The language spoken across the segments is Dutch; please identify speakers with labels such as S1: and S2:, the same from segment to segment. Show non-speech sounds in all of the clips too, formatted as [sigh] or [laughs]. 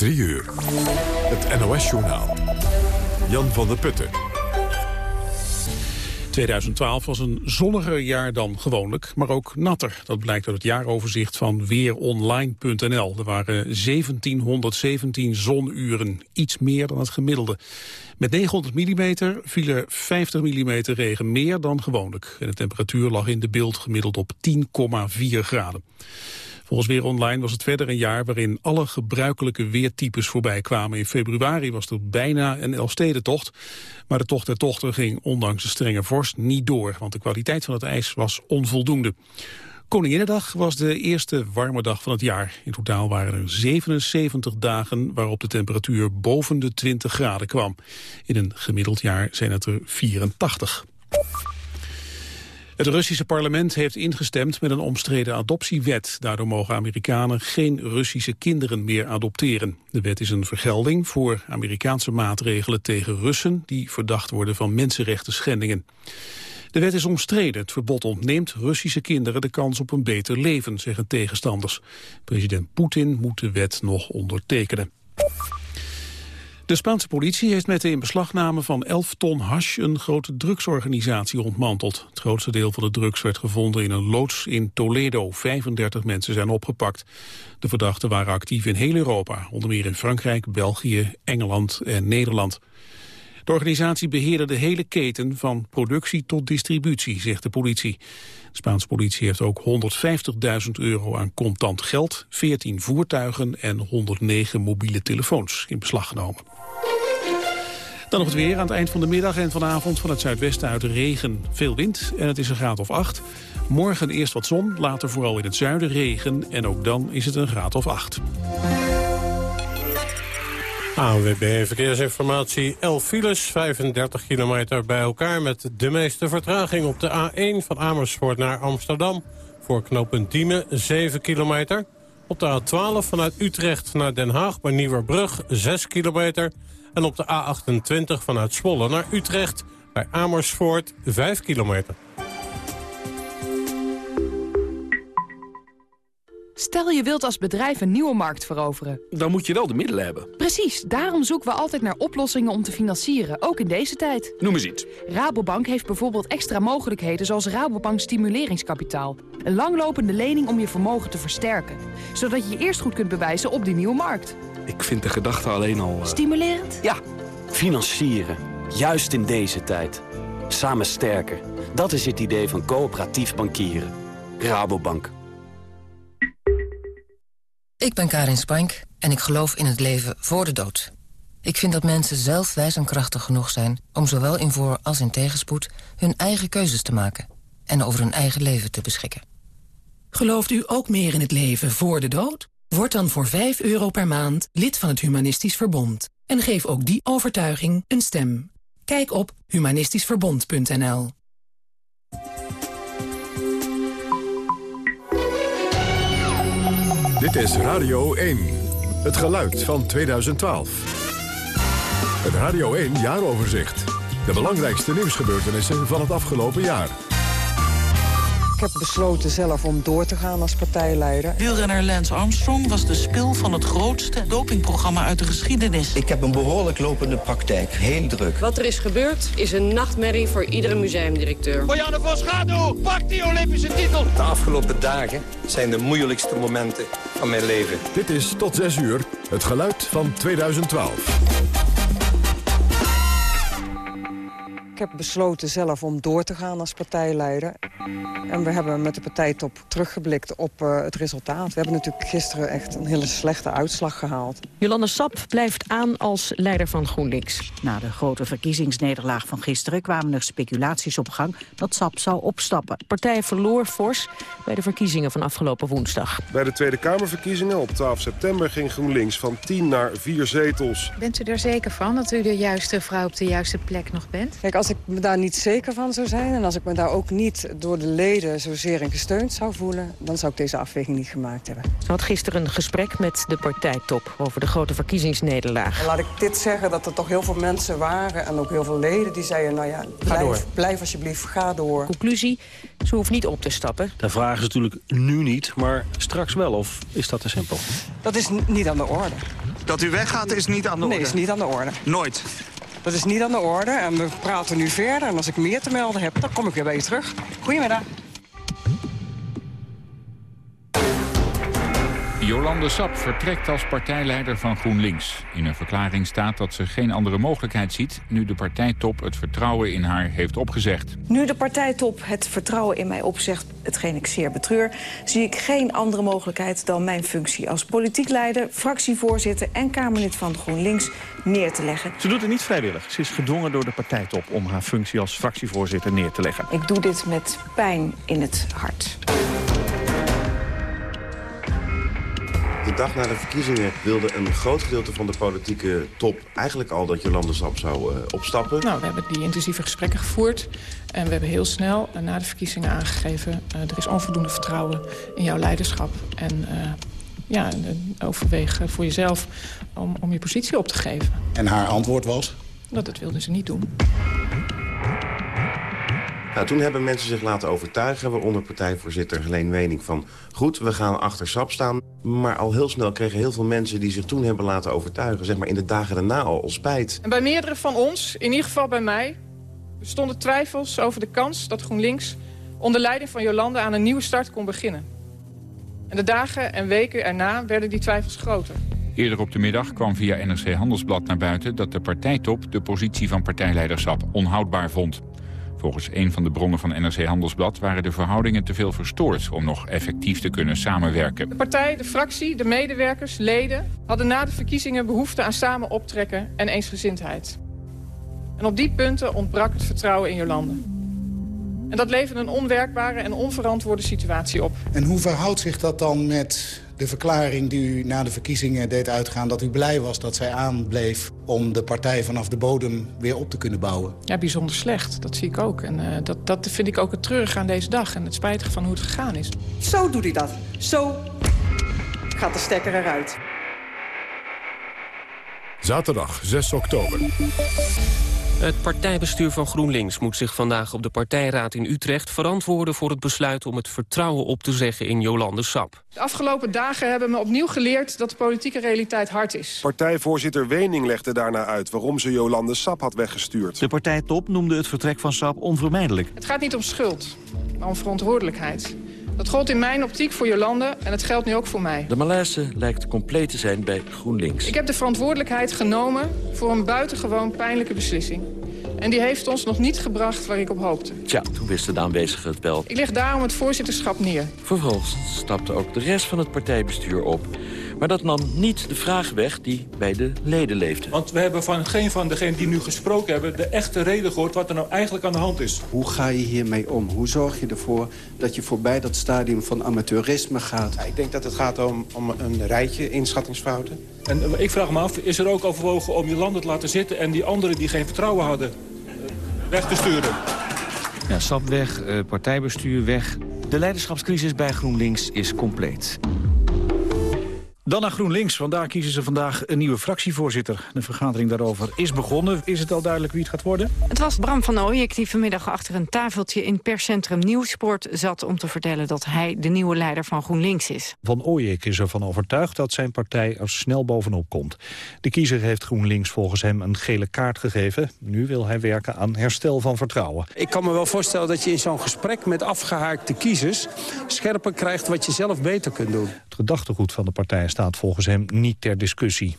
S1: 3 uur. Het NOS-journaal. Jan van der Putten.
S2: 2012 was een zonniger jaar dan gewoonlijk, maar ook natter. Dat blijkt uit het jaaroverzicht van weeronline.nl. Er waren 1717 zonuren, iets meer dan het gemiddelde. Met 900 mm viel er 50 mm regen meer dan gewoonlijk. En de temperatuur lag in de beeld gemiddeld op 10,4 graden. Volgens Weer Online was het verder een jaar waarin alle gebruikelijke weertypes voorbij kwamen. In februari was er bijna een Elfstedentocht. Maar de tocht der tochten ging ondanks de strenge vorst niet door. Want de kwaliteit van het ijs was onvoldoende. Koninginnedag was de eerste warme dag van het jaar. In totaal waren er 77 dagen waarop de temperatuur boven de 20 graden kwam. In een gemiddeld jaar zijn het er 84. Het Russische parlement heeft ingestemd met een omstreden adoptiewet. Daardoor mogen Amerikanen geen Russische kinderen meer adopteren. De wet is een vergelding voor Amerikaanse maatregelen tegen Russen... die verdacht worden van mensenrechten schendingen. De wet is omstreden. Het verbod ontneemt Russische kinderen de kans op een beter leven, zeggen tegenstanders. President Poetin moet de wet nog ondertekenen. De Spaanse politie heeft met de inbeslagname van 11 ton hash een grote drugsorganisatie ontmanteld. Het grootste deel van de drugs werd gevonden in een loods in Toledo. 35 mensen zijn opgepakt. De verdachten waren actief in heel Europa, onder meer in Frankrijk, België, Engeland en Nederland. De organisatie beheerde de hele keten van productie tot distributie, zegt de politie. De Spaanse politie heeft ook 150.000 euro aan contant geld, 14 voertuigen en 109 mobiele telefoons in beslag genomen. Dan nog het weer aan het eind van de middag en vanavond van het zuidwesten uit regen. Veel wind en het is een graad of 8. Morgen eerst wat zon, later vooral in het zuiden regen en ook dan is het een graad of 8.
S3: ANWB Verkeersinformatie. 11 files, 35 kilometer bij elkaar... met de meeste vertraging op de A1 van Amersfoort naar Amsterdam. Voor knooppunt Diemen 7 kilometer. Op de A12 vanuit Utrecht naar Den Haag bij Nieuwerbrug 6 kilometer. En op de A28 vanuit Zwolle naar Utrecht bij Amersfoort 5 kilometer.
S4: Stel je wilt als bedrijf een nieuwe markt veroveren.
S5: Dan moet je wel de middelen hebben.
S4: Precies, daarom zoeken we altijd naar oplossingen om te financieren, ook in deze tijd.
S5: Noem eens iets.
S4: Rabobank heeft bijvoorbeeld extra mogelijkheden zoals Rabobank Stimuleringskapitaal. Een langlopende lening om je vermogen te versterken. Zodat je je eerst goed kunt bewijzen op die nieuwe markt.
S5: Ik vind de gedachte alleen al... Uh...
S4: Stimulerend?
S6: Ja, financieren. Juist in deze tijd. Samen sterker. Dat is het idee van coöperatief bankieren. Rabobank.
S7: Ik ben Karin Spank en ik geloof in het leven voor de dood. Ik vind dat mensen zelf wijs en krachtig genoeg zijn... om zowel in voor- als in tegenspoed hun eigen keuzes te maken... en over hun eigen leven te beschikken.
S8: Gelooft u ook meer in het leven voor de dood? Word dan voor 5 euro per maand lid van het Humanistisch Verbond. En geef ook die overtuiging een stem. Kijk op humanistischverbond.nl
S1: Dit is Radio 1. Het geluid van 2012. Het Radio 1 jaaroverzicht. De belangrijkste nieuwsgebeurtenissen van het afgelopen jaar.
S9: Ik heb besloten zelf om door te gaan als partijleider.
S10: Wielrenner Lance Armstrong was de spil van het grootste dopingprogramma uit de geschiedenis.
S11: Ik heb een behoorlijk lopende praktijk. Heel druk.
S12: Wat er is gebeurd is een nachtmerrie voor iedere museumdirecteur.
S13: Marianne Vos, ga door! Pak die Olympische titel!
S11: De afgelopen dagen zijn de moeilijkste momenten van mijn leven.
S1: Dit is tot 6 uur het geluid van 2012.
S9: Heb besloten zelf om door te gaan als partijleider. En we hebben met de partijtop teruggeblikt op uh, het resultaat. We hebben natuurlijk gisteren echt een hele slechte uitslag gehaald.
S14: Jolande Sap blijft aan als leider van GroenLinks.
S15: Na de grote verkiezingsnederlaag van gisteren kwamen er speculaties op gang dat Sap zou opstappen.
S14: De partij verloor fors bij de verkiezingen van afgelopen woensdag.
S16: Bij de Tweede Kamerverkiezingen op 12 september ging GroenLinks van 10 naar 4 zetels.
S17: Bent u er zeker van dat u de juiste vrouw op de juiste plek nog bent?
S9: Kijk, als ik me daar niet zeker van zou zijn... en als ik me daar ook niet door de leden zozeer in gesteund zou voelen... dan zou ik deze afweging niet gemaakt hebben.
S14: Ze had gisteren een gesprek met de partijtop over de grote verkiezingsnederlaag.
S9: En laat ik dit zeggen, dat er toch heel veel mensen waren... en ook heel veel leden die zeiden, nou ja, blijf, blijf alsjeblieft, ga door.
S14: Conclusie, ze hoeft niet op te stappen.
S5: Daar vragen ze natuurlijk nu niet, maar straks wel. Of is dat te simpel?
S9: Dat is niet aan de orde.
S18: Dat u weggaat is niet aan de orde?
S9: Nee, is niet aan de orde.
S18: Nooit?
S9: Dat is niet aan de orde en we praten nu verder. En als ik meer te melden heb, dan kom ik weer bij je terug. Goedemiddag.
S19: Jolande Sap vertrekt als partijleider van GroenLinks. In een verklaring staat dat ze geen andere mogelijkheid ziet... nu de partijtop het vertrouwen in haar heeft opgezegd.
S20: Nu de partijtop het vertrouwen in mij opzegt, hetgeen ik zeer betreur... zie ik geen andere mogelijkheid dan mijn functie als politiek leider... fractievoorzitter en Kamerlid van GroenLinks neer te leggen.
S21: Ze doet het niet vrijwillig. Ze is gedwongen door de partijtop om haar functie als fractievoorzitter neer te leggen.
S20: Ik doe dit met pijn in het hart.
S22: De dag na de verkiezingen wilde een groot gedeelte van de politieke top... eigenlijk al dat Jolande Sap zou uh, opstappen.
S23: Nou, we hebben die intensieve gesprekken gevoerd. En we hebben heel snel uh, na de verkiezingen aangegeven... Uh, er is onvoldoende vertrouwen in jouw leiderschap. En ja, overweeg voor jezelf om, om je positie op te geven.
S24: En haar antwoord was?
S23: Dat dat wilde ze niet doen.
S22: Nou, toen hebben mensen zich laten overtuigen, waaronder partijvoorzitter Helene Wening van... goed, we gaan achter SAP staan. Maar al heel snel kregen heel veel mensen die zich toen hebben laten overtuigen... zeg maar in de dagen daarna al, al spijt.
S23: En bij meerdere van ons, in ieder geval bij mij... bestonden twijfels over de kans dat GroenLinks... onder leiding van Jolande aan een nieuwe start kon beginnen. En de dagen en weken erna werden die twijfels groter.
S19: Eerder op de middag kwam via NRC Handelsblad naar buiten... dat de partijtop de positie van partijleider Sap onhoudbaar vond. Volgens een van de bronnen van NRC Handelsblad waren de verhoudingen te veel verstoord om nog effectief te kunnen samenwerken.
S23: De partij, de fractie, de medewerkers, leden hadden na de verkiezingen behoefte aan samen optrekken en eensgezindheid. En op die punten ontbrak het vertrouwen in Jolande. En dat leverde een onwerkbare en onverantwoorde situatie op.
S24: En hoe verhoudt zich dat dan met de verklaring die u na de verkiezingen deed uitgaan... dat u blij was dat zij aanbleef om de partij vanaf de bodem weer op te kunnen bouwen?
S23: Ja, bijzonder slecht. Dat zie ik ook. En uh, dat, dat vind ik ook het treurige aan deze dag en het spijtige van hoe het gegaan is.
S9: Zo doet hij dat. Zo gaat de stekker eruit.
S25: Zaterdag 6 oktober.
S26: Het partijbestuur van GroenLinks moet zich vandaag op de partijraad in Utrecht verantwoorden voor het besluit om het vertrouwen op te zeggen in Jolande Sap.
S23: De afgelopen dagen hebben me opnieuw geleerd dat de politieke realiteit hard is.
S27: Partijvoorzitter Wening legde daarna uit waarom ze Jolande Sap had weggestuurd.
S21: De partijtop noemde het vertrek van Sap onvermijdelijk.
S23: Het gaat niet om schuld, maar om verantwoordelijkheid. Dat gold in mijn optiek voor Jolande en het geldt nu ook voor mij.
S28: De malaise lijkt compleet te zijn bij GroenLinks.
S23: Ik heb de verantwoordelijkheid genomen voor een buitengewoon pijnlijke beslissing. En die heeft ons nog niet gebracht waar ik op hoopte.
S28: Tja, toen wisten de aanwezigen het wel.
S23: Ik leg daarom het voorzitterschap neer.
S28: Vervolgens stapte ook de rest van het partijbestuur op. Maar dat nam niet de vraag weg die bij de leden leefde.
S29: Want we hebben van geen van degenen die nu gesproken hebben... de echte reden gehoord wat er nou eigenlijk aan de hand is.
S30: Hoe ga je hiermee om? Hoe zorg je ervoor dat je voorbij dat stadium van amateurisme gaat?
S31: Ja, ik denk dat het gaat om, om een rijtje inschattingsfouten.
S29: En ik vraag me af, is er ook overwogen om je landen te laten zitten... en die anderen die geen vertrouwen hadden weg te sturen?
S21: Ja, SAP weg, partijbestuur weg. De leiderschapscrisis bij GroenLinks is compleet. Dan naar GroenLinks, want daar kiezen ze vandaag een nieuwe fractievoorzitter. De vergadering daarover is begonnen. Is het al duidelijk wie het gaat worden?
S32: Het was Bram van Ooyek die vanmiddag achter een tafeltje in perscentrum Nieuwsport zat... om te vertellen dat hij de nieuwe leider van GroenLinks is.
S21: Van Ooyek is ervan overtuigd dat zijn partij er snel bovenop komt. De kiezer heeft GroenLinks volgens hem een gele kaart gegeven. Nu wil hij werken aan herstel van vertrouwen.
S30: Ik kan me wel voorstellen dat je in zo'n gesprek met afgehaakte kiezers... scherper krijgt wat je zelf beter kunt doen.
S21: Het gedachtegoed van de partij staat volgens hem niet ter discussie.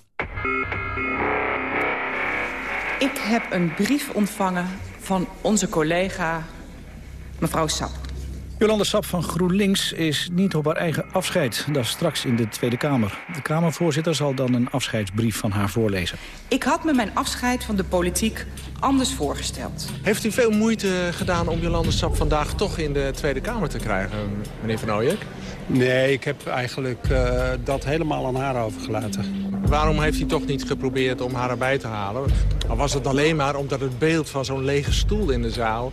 S33: Ik heb een brief ontvangen van onze collega mevrouw Sap.
S21: Jolande Sap van GroenLinks is niet op haar eigen afscheid. Dat is straks in de Tweede Kamer. De Kamervoorzitter zal dan een afscheidsbrief van haar voorlezen.
S33: Ik had me mijn afscheid van de politiek anders voorgesteld.
S34: Heeft u veel moeite gedaan om Jolande Sap vandaag toch in de Tweede Kamer te krijgen, meneer Van Ooyek?
S30: Nee, ik heb eigenlijk uh, dat helemaal aan haar overgelaten.
S34: Waarom heeft hij toch niet geprobeerd om haar erbij te halen? Of was het alleen maar omdat het beeld van zo'n lege stoel in de zaal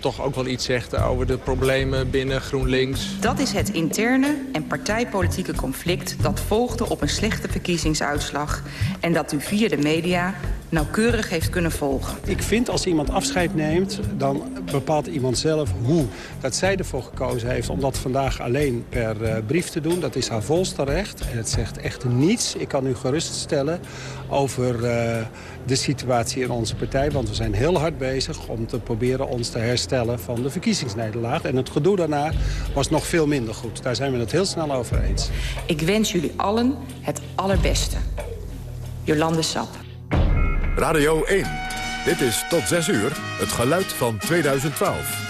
S34: toch ook wel iets zegt over de problemen binnen GroenLinks.
S33: Dat is het interne en partijpolitieke conflict dat volgde op een slechte verkiezingsuitslag... en dat u via de media nauwkeurig heeft kunnen volgen.
S30: Ik vind als iemand afscheid neemt, dan bepaalt iemand zelf hoe. Dat zij ervoor gekozen heeft om dat vandaag alleen per uh, brief te doen, dat is haar volste recht. En het zegt echt niets, ik kan u geruststellen, over uh, de situatie in onze partij. Want we zijn heel hard bezig om te proberen ons te herstellen van de verkiezingsnederlaag. En het gedoe daarna was nog veel minder goed. Daar zijn we het heel snel over eens.
S33: Ik wens jullie allen het allerbeste. Jolande Sap.
S25: Radio 1. Dit is tot 6 uur het geluid van 2012.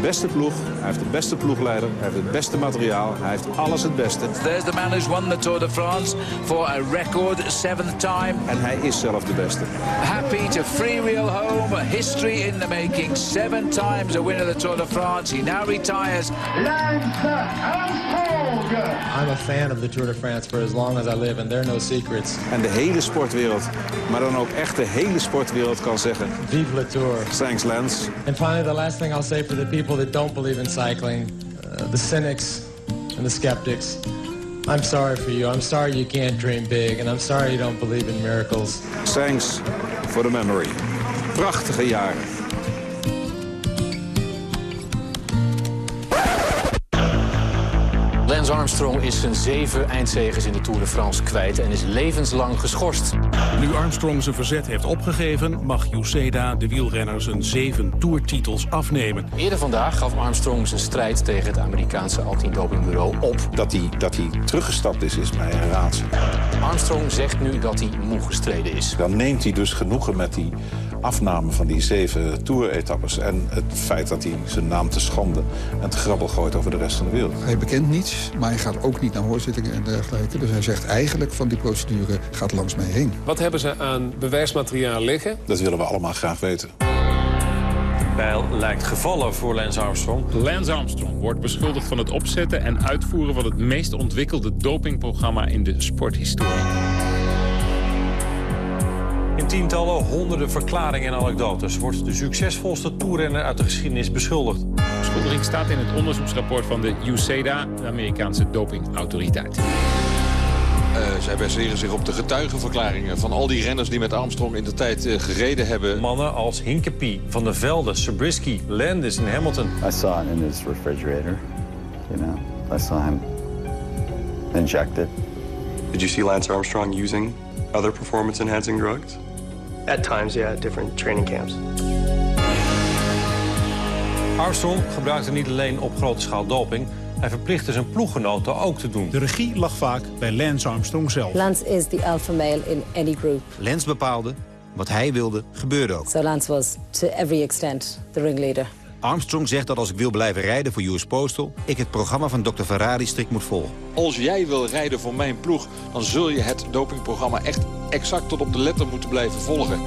S27: Beste ploeg, hij heeft de beste ploegleider, hij heeft het beste materiaal, hij heeft alles het beste.
S35: There's the man who's won the Tour de France for a record seventh time.
S27: En hij is zelf de beste.
S35: Happy to freewheel home, a history in the making. Seven times a winner of the Tour de France. He now retires.
S36: I'm a fan of the Tour de France for as long as I live, and there are no secrets.
S27: En de hele sportwereld, maar dan ook echt de hele sportwereld kan zeggen...
S36: Vive le Tour.
S27: Thanks, Lance.
S36: And finally, the last thing I'll say for the people that don't believe in cycling, uh, the cynics and the skeptics, I'm sorry for you. I'm sorry you can't dream big, and I'm sorry you don't believe in miracles.
S27: Thanks for the memory. Prachtige jaren.
S37: Lance Armstrong is zijn zeven eindzegers in de Tour de France kwijt en is levenslang geschorst.
S2: Nu Armstrong zijn verzet heeft opgegeven, mag Uceda de wielrenner zijn zeven toertitels afnemen.
S37: Eerder vandaag gaf Armstrong zijn strijd tegen het Amerikaanse antidopingbureau op.
S27: Dat hij, dat hij teruggestapt is, is mij een raadsel.
S37: Armstrong zegt nu dat hij moe gestreden is.
S27: Dan neemt hij dus genoegen met die afname van die zeven tour-etappes... en het feit dat hij zijn naam te schande en te grabbel gooit over de rest van de wereld.
S38: Hij bekent niets, maar hij gaat ook niet naar hoorzittingen en dergelijke. Dus hij zegt eigenlijk van die procedure gaat langs mij heen.
S39: Wat hebben ze aan bewijsmateriaal liggen?
S27: Dat willen we allemaal graag weten.
S40: Bijl lijkt gevallen voor Lance Armstrong.
S41: Lance Armstrong wordt beschuldigd van het opzetten en uitvoeren... van het meest ontwikkelde dopingprogramma in de sporthistorie.
S40: In tientallen, honderden verklaringen en anekdotes... wordt de succesvolste toerrenner uit de geschiedenis beschuldigd.
S41: De beschuldiging staat in het onderzoeksrapport van de USADA... de Amerikaanse dopingautoriteit.
S42: Uh, zij baseren zich op de getuigenverklaringen van al die renners die met Armstrong in de tijd uh, gereden hebben.
S40: Mannen als Hinkepie, Van der Velde, Sabrisky, Landis en Hamilton.
S43: I saw it in his refrigerator. You know, I saw him injected.
S44: Did you see Lance Armstrong using other performance-enhancing drugs?
S45: At times, yeah, at different training camps.
S40: Armstrong gebruikte niet alleen op grote schaal doping... Hij verplichtte zijn ploeggenoten ook te doen.
S46: De regie lag vaak bij Lance Armstrong zelf.
S47: Lance is the alpha male in any group.
S21: Lance bepaalde, wat hij wilde, gebeurde ook.
S47: So Lance was to every extent the ringleader.
S21: Armstrong zegt dat als ik wil blijven rijden voor US Postal... ik het programma van Dr. Ferrari strikt moet volgen.
S42: Als jij wil rijden voor mijn ploeg... dan zul je het dopingprogramma echt exact tot op de letter moeten blijven volgen.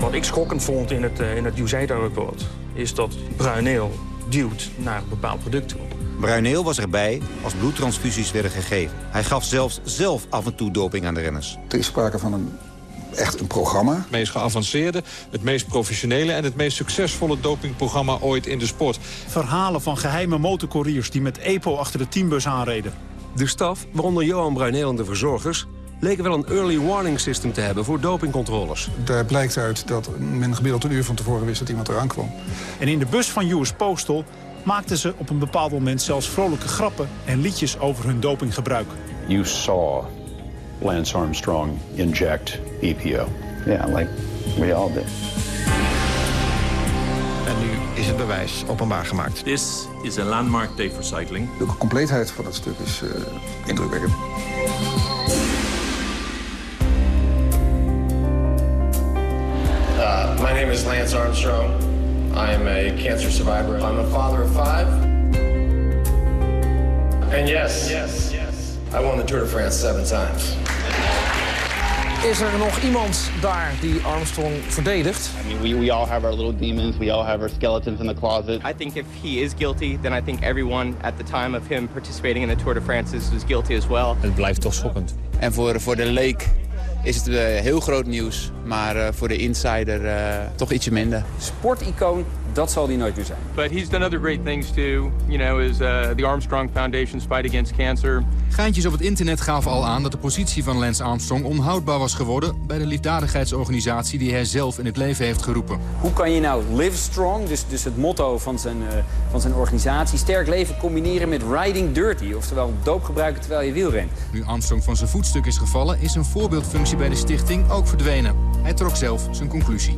S40: Wat ik schokkend vond in het, uh, in het USAID-rapport... is dat bruineel duwt naar een bepaald product toe.
S21: Bruineel was erbij als bloedtransfusies werden gegeven. Hij gaf zelfs zelf af en toe doping aan de renners.
S38: Er is sprake van een echt een programma.
S42: Het meest geavanceerde, het meest professionele... en het meest succesvolle dopingprogramma ooit in de sport.
S46: Verhalen van geheime motorcouriers die met EPO achter de teambus aanreden.
S48: De staf, waaronder Johan Bruineel en de verzorgers leken wel een early warning system te hebben voor dopingcontroles.
S38: Daar blijkt uit dat men gemiddeld een uur van tevoren wist dat iemand eraan kwam.
S46: En in de bus van US Postal maakten ze op een bepaald moment zelfs vrolijke grappen en liedjes over hun dopinggebruik.
S49: You saw Lance Armstrong inject EPO.
S38: Yeah, like we all did.
S49: En nu is het bewijs openbaar gemaakt.
S40: This is a landmark day for cycling.
S38: De compleetheid van het stuk is uh, indrukwekkend.
S36: Uh, my name is Lance Armstrong. I am a cancer survivor. I'm a father of five. And yes, yes, yes, I won the Tour de France seven times.
S30: Is er nog iemand daar die Armstrong verdedigt?
S50: I mean, we, we all have our little demons. We all have our skeletons in the closet.
S51: I think if he is guilty, then I think everyone at the time of him participating in the Tour de France is, guilty as well.
S40: Het blijft toch schokkend.
S50: En voor, voor de leek is het uh, heel groot nieuws. Maar uh, voor de insider uh, toch ietsje minder.
S9: Sporticoon, dat zal hij nooit meer zijn.
S51: But he's done other great things too. You know, is the Armstrong Foundation's fight against cancer.
S52: Gaantjes op het internet gaven al aan dat de positie van Lance Armstrong onhoudbaar was geworden bij de liefdadigheidsorganisatie die hij zelf in het leven heeft geroepen.
S9: Hoe kan je nou live strong, dus, dus het motto van zijn, uh, van zijn organisatie, sterk leven combineren met riding dirty, oftewel doop gebruiken terwijl je wielrent.
S52: Nu Armstrong van zijn voetstuk is gevallen, is een voorbeeldfunctie bij de stichting ook verdwenen. Hij trok zelf zijn conclusie.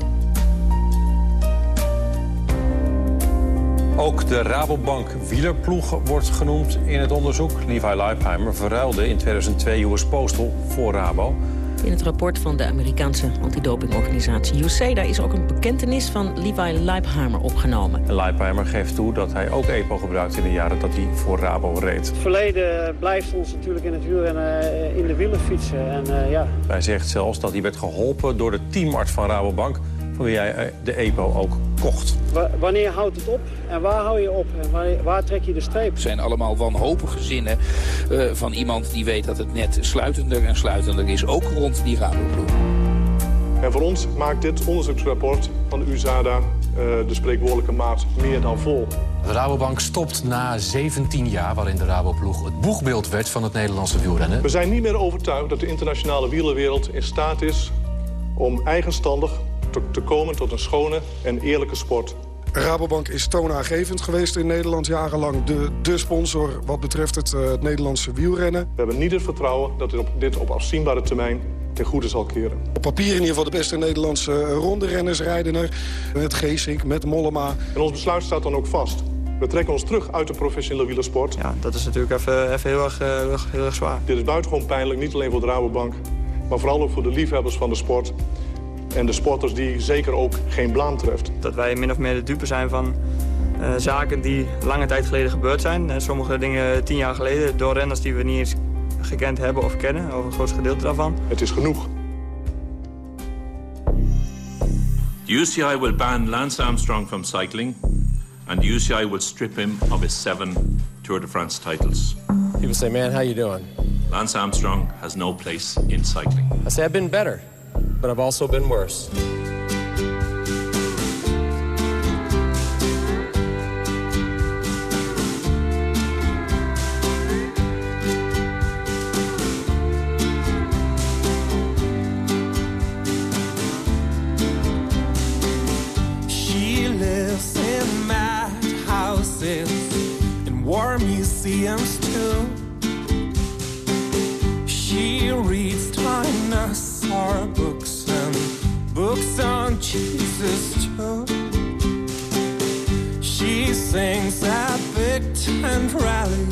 S40: Ook de Rabobank wielerploeg wordt genoemd in het onderzoek. Levi Leipheimer verruilde in 2002 US Postal voor Rabo.
S36: In het rapport van de Amerikaanse antidopingorganisatie USADA is ook een bekentenis van Levi Leipheimer opgenomen.
S40: En Leipheimer geeft toe dat hij ook EPO gebruikte in de jaren dat hij voor Rabo reed.
S30: Het verleden blijft ons natuurlijk in het wielrennen in de wielen fietsen. En, uh, ja.
S40: Hij zegt zelfs dat hij werd geholpen door de teamarts van Rabobank van wie hij de EPO ook kocht.
S30: wanneer houdt het op en waar hou je op en waar, waar trek je de streep?
S50: Het zijn allemaal wanhopige zinnen uh, van iemand die weet dat het net sluitender en sluitender is, ook rond die Raboploeg.
S51: En voor ons maakt dit onderzoeksrapport van de USADA uh, de spreekwoordelijke maat meer dan vol.
S52: De Rabobank stopt na 17 jaar waarin de Raboploeg het boegbeeld werd van het Nederlandse wielrennen.
S51: We zijn niet meer overtuigd dat de internationale wielerwereld in staat is om eigenstandig te komen tot een schone en eerlijke sport.
S38: Rabobank is toonaangevend geweest in Nederland jarenlang. De, de sponsor wat betreft het, uh, het Nederlandse wielrennen.
S51: We hebben niet het vertrouwen dat dit op, dit op afzienbare termijn ten goede zal keren.
S38: Op papier in ieder geval de beste Nederlandse ronderenners rijden er. Met Geesink, met Mollema.
S51: En ons besluit staat dan ook vast. We trekken ons terug uit de professionele wielersport.
S30: Ja, dat is natuurlijk even, even heel, erg, heel, erg, heel erg zwaar.
S51: Dit is buitengewoon pijnlijk, niet alleen voor de Rabobank. maar vooral ook voor de liefhebbers van de sport... en de sporters die zeker ook geen blaam treft.
S29: Dat wij min of meer de dupe zijn van uh, zaken die lange tijd geleden gebeurd zijn. En sommige dingen tien jaar geleden door renners die we niet eens gekend hebben of kennen. Over een groot gedeelte daarvan.
S51: Het is genoeg.
S40: The UCI will ban Lance Armstrong from cycling, and the UCI will strip him of his seven Tour de France titles.
S36: People say, man, how you doing?
S40: Lance Armstrong has no place in cycling.
S36: I say, I've been better, but I've also been worse.
S53: On Jesus too. She sings at big tent rallies.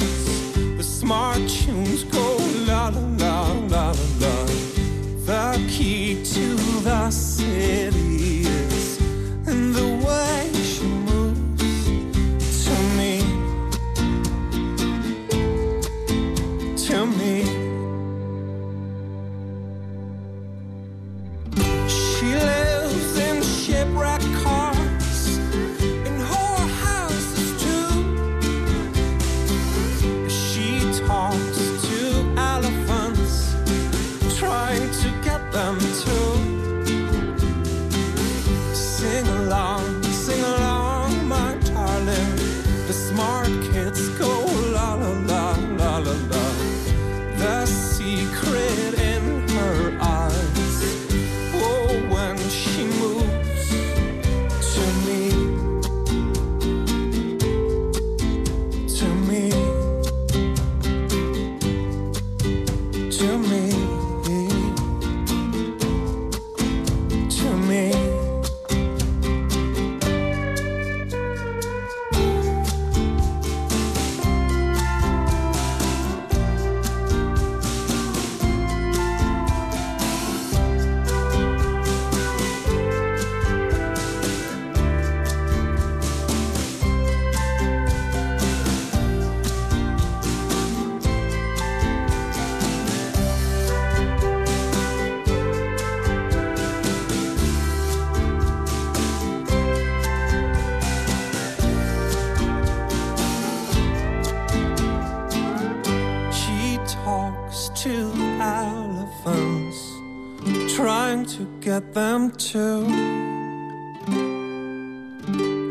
S53: Get them to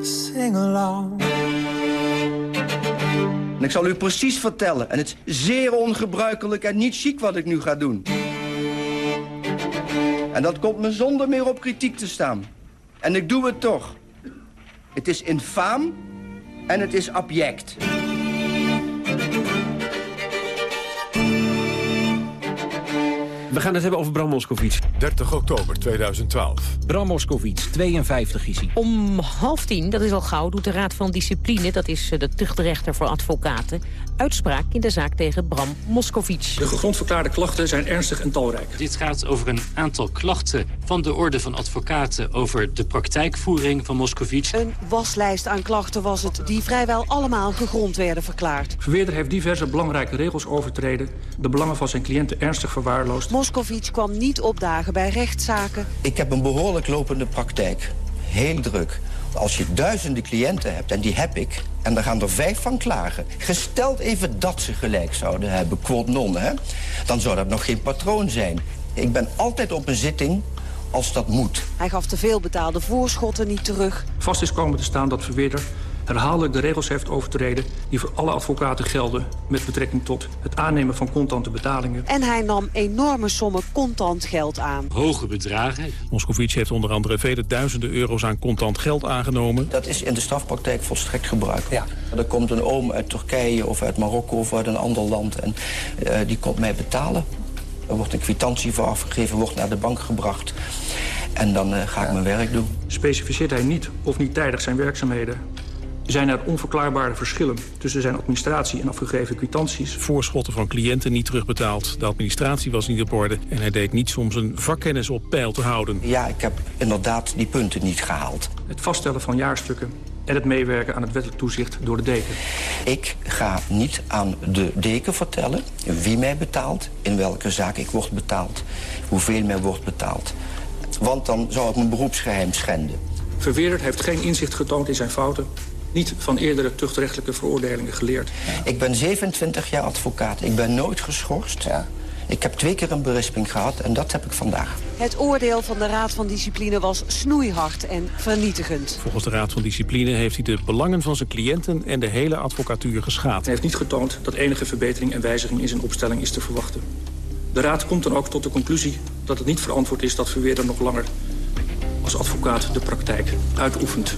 S53: sing along.
S54: En ik zal u precies vertellen, en het is zeer ongebruikelijk en niet chic wat ik nu ga doen. En dat komt me zonder meer op kritiek te staan. En ik doe het toch. Het is infaam en het is abject.
S2: We gaan het hebben over Bram Moskowitz.
S25: 30 oktober 2012.
S2: Bram Moskowitz, 52 is hij.
S55: Om half tien, dat is al gauw, doet de Raad van Discipline... dat is eh, de tuchtrechter voor advocaten... uitspraak in de zaak tegen Bram Moskowitz.
S29: De gegrondverklaarde klachten zijn ernstig en talrijk.
S30: Dit gaat over een aantal klachten van de Orde van Advocaten... over de praktijkvoering van Moscovici.
S56: Een waslijst aan klachten was het, die vrijwel allemaal gegrond werden verklaard.
S29: Verweerder heeft diverse belangrijke regels overtreden... de belangen van zijn cliënten ernstig verwaarloosd...
S56: Moscovici kwam niet opdagen bij rechtszaken.
S54: Ik heb een behoorlijk lopende praktijk. Heel druk. Als je duizenden cliënten hebt, en die heb ik... en dan gaan er vijf van klagen. Gesteld even dat ze gelijk zouden hebben, quod non, hè... dan zou dat nog geen patroon zijn. Ik ben altijd op een zitting als dat moet.
S56: Hij gaf te veel betaalde voorschotten niet terug.
S29: Vast is komen te staan dat Verweerder herhaaldelijk de regels heeft overtreden... die voor alle advocaten gelden met betrekking tot het aannemen van contante betalingen.
S56: En hij nam enorme sommen contant geld aan.
S30: Hoge bedragen.
S2: Moscovici heeft onder andere vele duizenden euro's aan contant geld aangenomen.
S54: Dat is in de strafpraktijk volstrekt gebruik. Ja. Er komt een oom uit Turkije of uit Marokko of uit een ander land... en uh, die komt mij betalen. Er wordt een kwitantie voor afgegeven, wordt naar de bank gebracht. En dan uh, ga ik mijn werk doen.
S29: Specificeert hij niet of niet tijdig zijn werkzaamheden zijn er onverklaarbare verschillen tussen zijn administratie en afgegeven kwitanties.
S2: Voorschotten van cliënten niet terugbetaald. De administratie was niet op orde. En hij deed niets om zijn vakkennis op peil te houden.
S54: Ja, ik heb inderdaad die punten niet gehaald.
S29: Het vaststellen van jaarstukken en het meewerken aan het wettelijk toezicht door de deken.
S54: Ik ga niet aan de deken vertellen wie mij betaalt... in welke zaak ik word betaald, hoeveel mij wordt betaald. Want dan zou ik mijn beroepsgeheim schenden.
S29: Verweerder heeft geen inzicht getoond in zijn fouten niet van eerdere tuchtrechtelijke veroordelingen geleerd.
S54: Ik ben 27 jaar advocaat. Ik ben nooit geschorst. Ja. Ik heb twee keer een berisping gehad en dat heb ik vandaag.
S56: Het oordeel van de Raad van Discipline was snoeihard en vernietigend.
S2: Volgens de Raad van Discipline heeft hij de belangen van zijn cliënten en de hele advocatuur geschaad.
S29: Hij heeft niet getoond dat enige verbetering en wijziging in zijn opstelling is te verwachten. De Raad komt dan ook tot de conclusie dat het niet verantwoord is dat Verweerder nog langer als advocaat de praktijk uitoefent.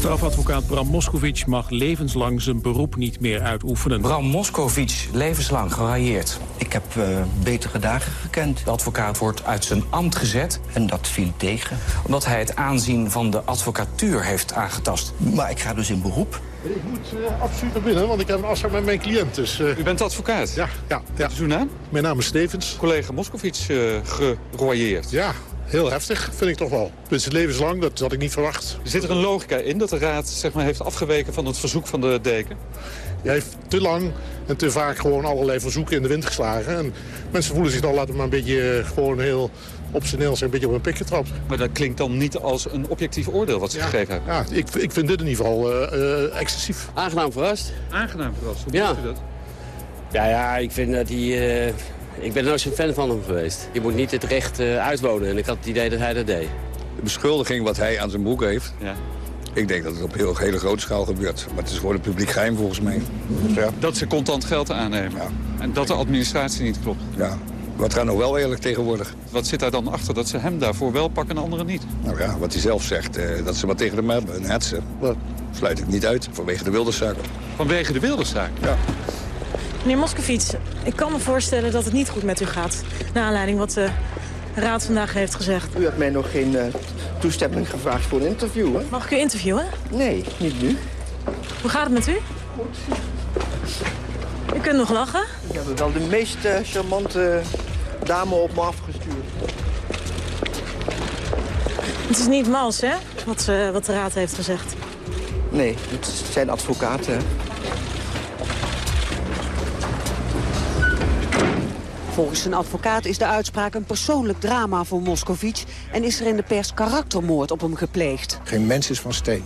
S2: Strafadvocaat Bram Moskovic mag levenslang zijn beroep niet meer uitoefenen.
S57: Bram Moskovic, levenslang geraaieerd.
S54: Ik heb uh, betere dagen gekend.
S57: De advocaat wordt uit zijn ambt gezet.
S54: En dat viel tegen.
S57: Omdat hij het aanzien van de advocatuur heeft aangetast.
S54: Maar ik ga dus in beroep.
S58: Ik moet uh, absoluut naar binnen, want ik heb een afspraak met mijn cliënt. Dus, uh...
S42: U bent advocaat?
S58: Ja. ja, ja.
S42: Wat is uw naam?
S58: Mijn naam is Stevens.
S42: Collega Moskovic uh, geroyeerd.
S58: Ja, heel heftig, vind ik toch wel. Dus het levenslang, dat had ik niet verwacht.
S42: Zit er een logica in dat de raad zeg maar, heeft afgeweken van het verzoek van de deken?
S58: Hij heeft te lang en te vaak gewoon allerlei verzoeken in de wind geslagen. En mensen voelen zich dan, laten we maar een beetje gewoon heel op zijn een beetje op een pik getrapt.
S42: Maar dat klinkt dan niet als een objectief oordeel wat ze
S58: ja,
S42: gegeven hebben?
S58: Ja, ik, ik vind dit in ieder geval uh, uh, excessief.
S59: Aangenaam verrast.
S42: Aangenaam verrast, hoe
S59: ja.
S42: u dat?
S59: Ja, ja, ik vind dat hij... Uh, ik ben nooit zo'n fan van hem geweest. Je moet niet het recht uitwonen en ik had het idee dat hij dat deed.
S60: De beschuldiging wat hij aan zijn broek heeft...
S42: Ja.
S60: Ik denk dat het op heel, hele grote schaal gebeurt. Maar het is voor het publiek geheim volgens mij.
S42: Dus ja. Dat ze contant geld aannemen.
S60: Ja.
S42: En dat de administratie niet klopt.
S60: Ja, wat gaat nou wel eerlijk tegenwoordig?
S42: Wat zit daar dan achter? Dat ze hem daarvoor wel pakken en anderen niet?
S60: Nou ja, wat hij zelf zegt, eh, dat ze wat tegen hem hebben. Een hetsen. Dat sluit ik niet uit, vanwege de wilderszaak.
S42: Vanwege de wilderszaak?
S60: Ja.
S61: Meneer Moskovits, ik kan me voorstellen dat het niet goed met u gaat. Naar aanleiding wat de raad vandaag heeft gezegd.
S54: U hebt mij nog geen uh, toestemming gevraagd voor een interview, hè?
S61: Mag ik u interviewen?
S54: Nee, niet nu.
S61: Hoe gaat het met u?
S54: Goed.
S61: U kunt nog lachen?
S54: Ik heb wel de meest uh, charmante dame op me afgestuurd.
S61: Het is niet mals, hè? Wat, uh, wat de raad heeft gezegd.
S54: Nee, het zijn advocaten, hè?
S56: Volgens zijn advocaat is de uitspraak een persoonlijk drama voor Moscovic... en is er in de pers karaktermoord op hem gepleegd.
S27: Geen mens is van steen.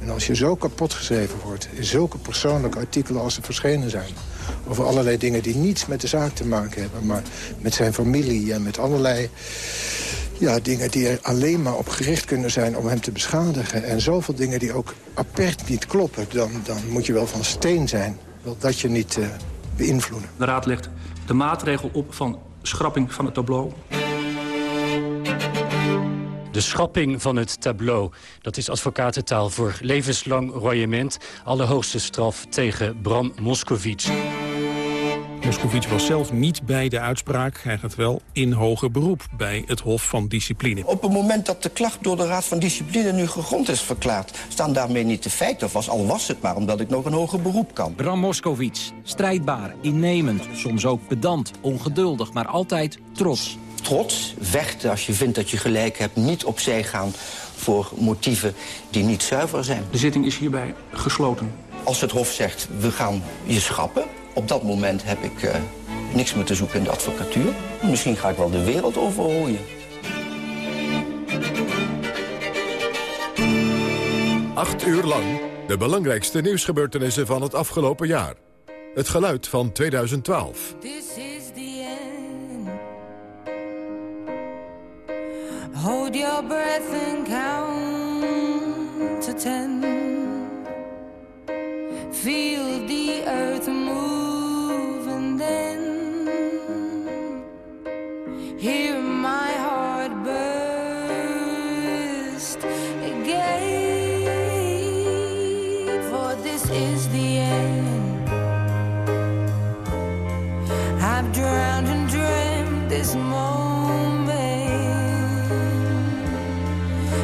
S27: En als je zo kapot geschreven wordt in zulke persoonlijke artikelen als er verschenen zijn... over allerlei dingen die niets met de zaak te maken hebben... maar met zijn familie en met allerlei ja, dingen die er alleen maar op gericht kunnen zijn om hem te beschadigen... en zoveel dingen die ook apert niet kloppen... dan, dan moet je wel van steen zijn, wel dat je niet uh, beïnvloeden.
S29: De raad legt de maatregel op van schrapping van het tableau.
S62: De schrapping van het tableau, dat is advocatentaal voor levenslang royement. Allerhoogste straf tegen Bram Moskovic.
S2: Moskovic was zelf niet bij de uitspraak. Hij gaat wel in hoger beroep bij het Hof van Discipline.
S54: Op het moment dat de klacht door de Raad van Discipline nu gegrond is verklaard... staan daarmee niet de feiten vast, al was het maar omdat ik nog een hoger beroep kan.
S63: Bram Moskovic, strijdbaar, innemend, soms ook pedant, ongeduldig... maar altijd trots.
S54: Trots, vechten als je vindt dat je gelijk hebt, niet opzij gaan voor motieven die niet zuiver zijn.
S29: De zitting is hierbij gesloten.
S54: Als het Hof zegt, we gaan je schrappen... op dat moment heb ik uh, niks meer te zoeken in de advocatuur. Misschien ga ik wel de wereld overrooien.
S25: Acht uur lang de belangrijkste nieuwsgebeurtenissen van het afgelopen jaar. Het geluid van 2012.
S64: Hold your breath and count to ten. Feel the earth move hear my heart burst again. For this is the end.
S65: I've drowned and
S64: dreamt this moment.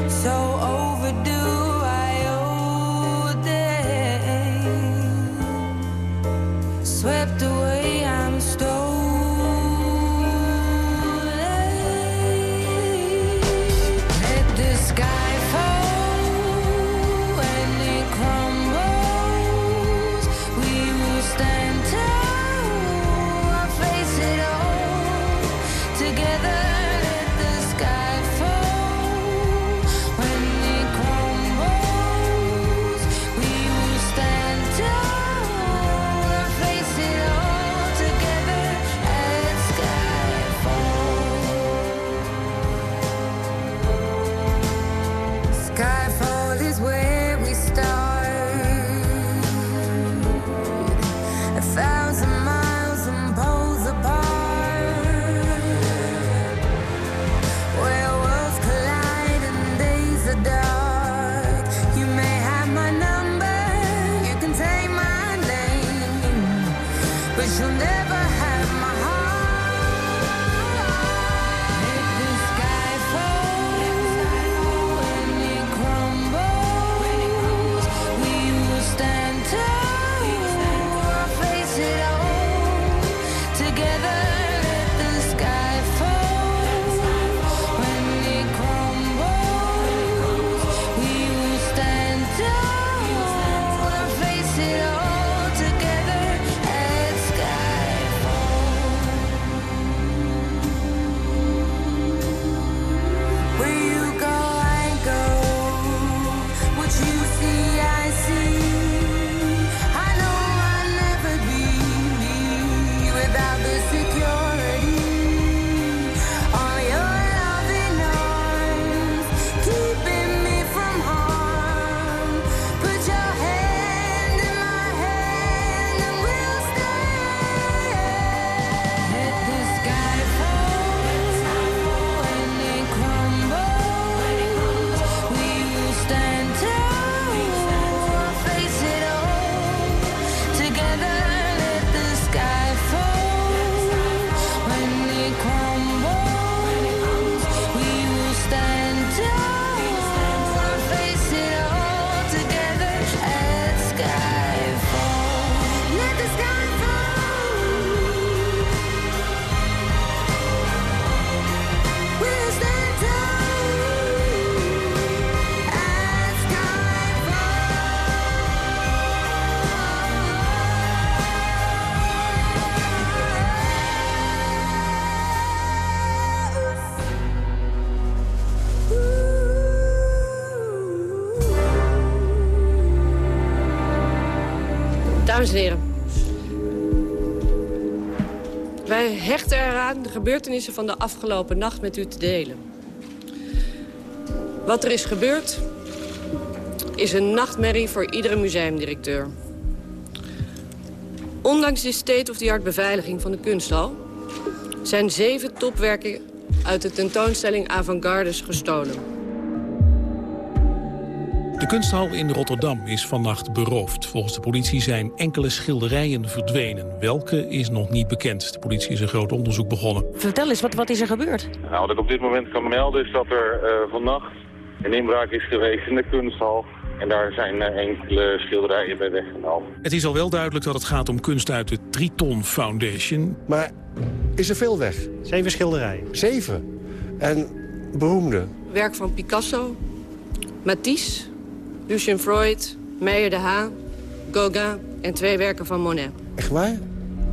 S64: So gebeurtenissen van de afgelopen nacht met u te delen. Wat er is gebeurd is een nachtmerrie voor iedere museumdirecteur. Ondanks de state-of-the-art beveiliging van de kunsthal... zijn zeven topwerken uit de tentoonstelling Avantgardes gestolen.
S66: De kunsthal in Rotterdam is vannacht beroofd. Volgens de politie zijn enkele schilderijen verdwenen. Welke is nog niet bekend. De politie is een groot onderzoek begonnen.
S67: Vertel eens, wat, wat is er gebeurd?
S68: Nou, wat ik op dit moment kan melden is dat er eh, vannacht een inbraak is geweest in de kunsthal. En daar zijn eh, enkele schilderijen bij weggenomen.
S66: Het is al wel duidelijk dat het gaat om kunst uit de Triton Foundation.
S69: Maar is er veel weg?
S30: Zeven schilderijen.
S69: Zeven? En beroemde?
S64: Werk van Picasso, Matisse, Lucien Freud, Meijer de Haan, Gauguin en twee werken van Monet.
S69: Echt waar?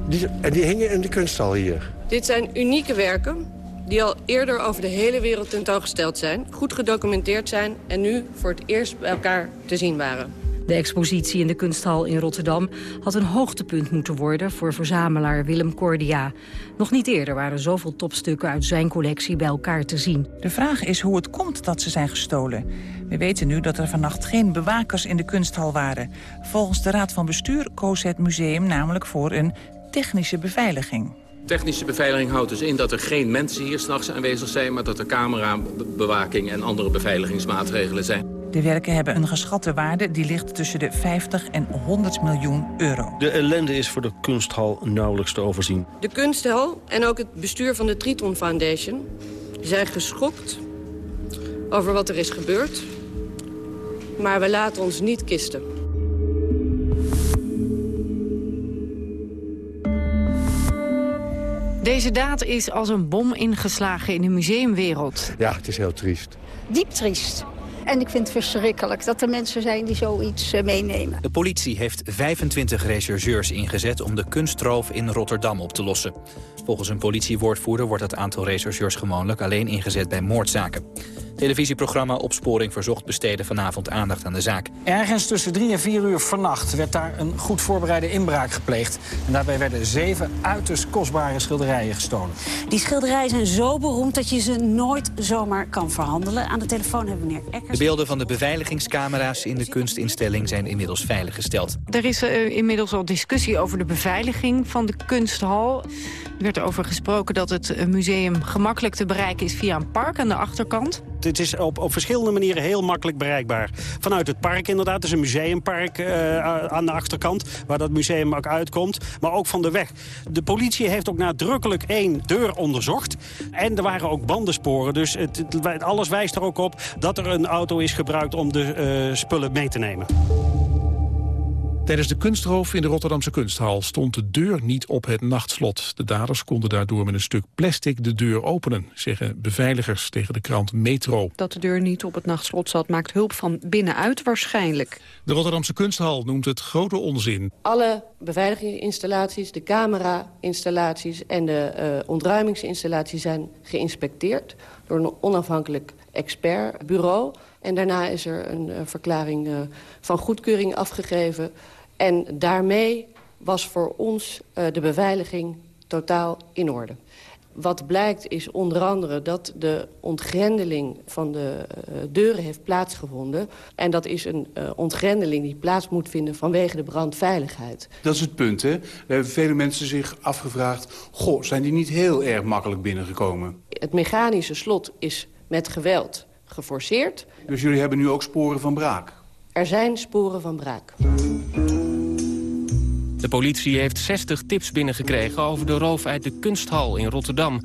S69: Die, en die hingen in de kunsthal hier?
S64: Dit zijn unieke werken die al eerder over de hele wereld tentoongesteld zijn... goed gedocumenteerd zijn en nu voor het eerst bij elkaar te zien waren.
S67: De expositie in de kunsthal in Rotterdam had een hoogtepunt moeten worden voor verzamelaar Willem Cordia. Nog niet eerder waren zoveel topstukken uit zijn collectie bij elkaar te zien.
S70: De vraag is hoe het komt dat ze zijn gestolen. We weten nu dat er vannacht geen bewakers in de kunsthal waren. Volgens de Raad van Bestuur koos het museum namelijk voor een technische beveiliging.
S71: Technische beveiliging houdt dus in dat er geen mensen hier s'nachts aanwezig zijn... maar dat er camerabewaking en andere beveiligingsmaatregelen zijn.
S72: De werken hebben een geschatte waarde die ligt tussen de 50 en 100 miljoen euro.
S27: De ellende is voor de kunsthal nauwelijks te overzien.
S61: De kunsthal en ook het bestuur van de Triton Foundation zijn geschokt over wat er is gebeurd. Maar we laten ons niet kisten.
S73: Deze daad is als een bom ingeslagen in de museumwereld.
S74: Ja, het is heel triest.
S75: Diep triest. En ik vind het verschrikkelijk dat er mensen zijn die zoiets eh, meenemen.
S76: De politie heeft 25 rechercheurs ingezet om de kunstroof in Rotterdam op te lossen. Volgens een politiewoordvoerder wordt het aantal rechercheurs gewoonlijk alleen ingezet bij moordzaken. Televisieprogramma Opsporing Verzocht besteden vanavond aandacht aan de zaak.
S30: Ergens tussen 3 en 4 uur vannacht werd daar een goed voorbereide inbraak gepleegd. En daarbij werden zeven uiterst kostbare schilderijen gestolen.
S77: Die schilderijen zijn zo beroemd dat je ze nooit zomaar kan verhandelen. Aan de telefoon hebben we meneer Eckers.
S76: De beelden van de beveiligingscamera's in de kunstinstelling zijn inmiddels veiliggesteld.
S73: Er is uh, inmiddels al discussie over de beveiliging van de kunsthal. Er werd over gesproken dat het museum gemakkelijk te bereiken is via een park aan de achterkant.
S30: Het is op, op verschillende manieren heel makkelijk bereikbaar. Vanuit het park inderdaad, het is een museumpark uh, aan de achterkant... waar dat museum ook uitkomt, maar ook van de weg. De politie heeft ook nadrukkelijk één deur onderzocht. En er waren ook bandensporen, dus het, alles wijst er ook op... dat er een auto is gebruikt om de uh, spullen mee te nemen.
S2: Tijdens de kunstroof in de Rotterdamse kunsthal stond de deur niet op het nachtslot. De daders konden daardoor met een stuk plastic de deur openen, zeggen beveiligers tegen de krant Metro.
S78: Dat de deur niet op het nachtslot zat maakt hulp van binnenuit waarschijnlijk.
S2: De Rotterdamse kunsthal noemt het grote onzin.
S61: Alle beveiligingsinstallaties, de camera-installaties en de uh, ontruimingsinstallaties zijn geïnspecteerd door een onafhankelijk expertbureau. En daarna is er een uh, verklaring uh, van goedkeuring afgegeven. En daarmee was voor ons uh, de beveiliging totaal in orde. Wat blijkt is onder andere dat de ontgrendeling van de deuren heeft plaatsgevonden. En dat is een ontgrendeling die plaats moet vinden vanwege de brandveiligheid.
S79: Dat is het punt, hè? Daar hebben vele mensen zich afgevraagd... goh, zijn die niet heel erg makkelijk binnengekomen?
S61: Het mechanische slot is met geweld geforceerd.
S79: Dus jullie hebben nu ook sporen van braak?
S61: Er zijn sporen van braak.
S26: De politie heeft 60 tips binnengekregen over de roof uit de kunsthal in Rotterdam.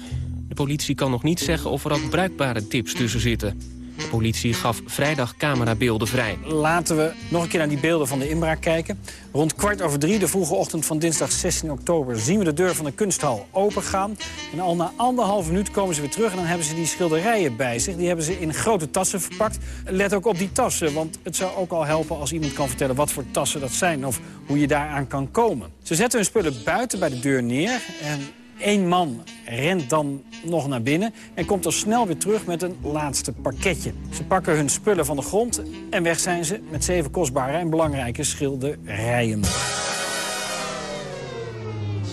S26: De politie kan nog niet zeggen of er ook bruikbare tips tussen zitten. Politie gaf vrijdag camerabeelden vrij.
S30: Laten we nog een keer naar die beelden van de inbraak kijken. Rond kwart over drie, de vroege ochtend van dinsdag 16 oktober... zien we de deur van de kunsthal opengaan. En al na anderhalf minuut komen ze weer terug... en dan hebben ze die schilderijen bij zich. Die hebben ze in grote tassen verpakt. Let ook op die tassen, want het zou ook al helpen... als iemand kan vertellen wat voor tassen dat zijn... of hoe je daaraan kan komen. Ze zetten hun spullen buiten bij de deur neer... en Eén man rent dan nog naar binnen en komt al snel weer terug met een laatste pakketje. Ze pakken hun spullen van de grond en weg zijn ze met zeven kostbare en belangrijke schilderijen.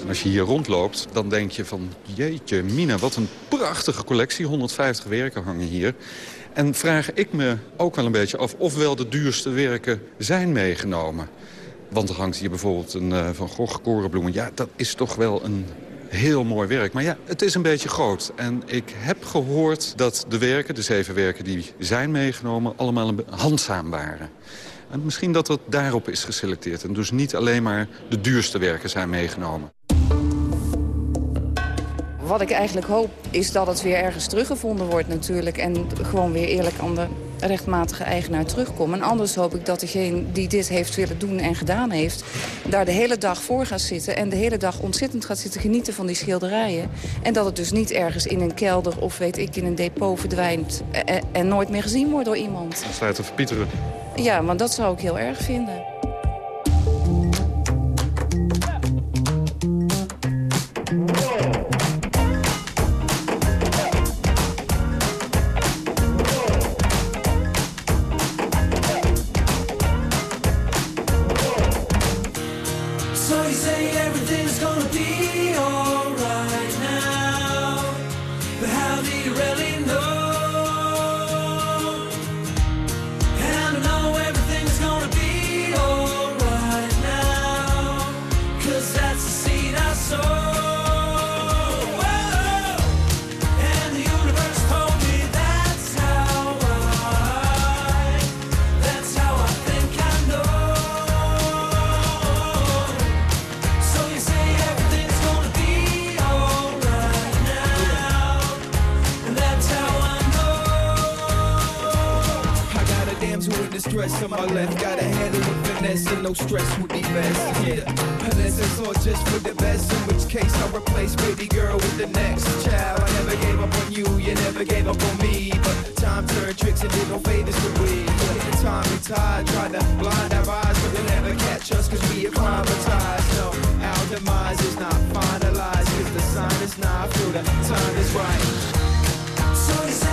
S42: En als je hier rondloopt, dan denk je van... jeetje, Mina, wat een prachtige collectie. 150 werken hangen hier. En vraag ik me ook wel een beetje af of wel de duurste werken zijn meegenomen. Want er hangt hier bijvoorbeeld een uh, Van Gogh korenbloemen. Ja, dat is toch wel een heel mooi werk. Maar ja, het is een beetje groot. En ik heb gehoord dat de werken, de zeven werken die zijn meegenomen... allemaal handzaam waren. En misschien dat het daarop is geselecteerd. En dus niet alleen maar de duurste werken zijn meegenomen.
S80: Wat ik eigenlijk hoop is dat het weer ergens teruggevonden wordt natuurlijk. En gewoon weer eerlijk aan de rechtmatige eigenaar terugkomt. En anders hoop ik dat degene die dit heeft willen doen en gedaan heeft... daar de hele dag voor gaat zitten en de hele dag ontzettend gaat zitten genieten van die schilderijen. En dat het dus niet ergens in een kelder of weet ik in een depot verdwijnt... en, en nooit meer gezien wordt door iemand.
S42: Dan je te verpieteren.
S80: Ja, want dat zou ik heel erg vinden.
S81: My left. Gotta handle with finesse and no stress would be best. Yeah, unless it's all just for the best. In which case I'll replace baby girl with the next child. I never gave up on you, you never gave up on me. But time turned tricks and did no favors to we. The time we tied, tried to blind our eyes, but they'll never catch us cause we acclimatized. No, our demise is not finalized cause the sign is not. Feel the time is right. So you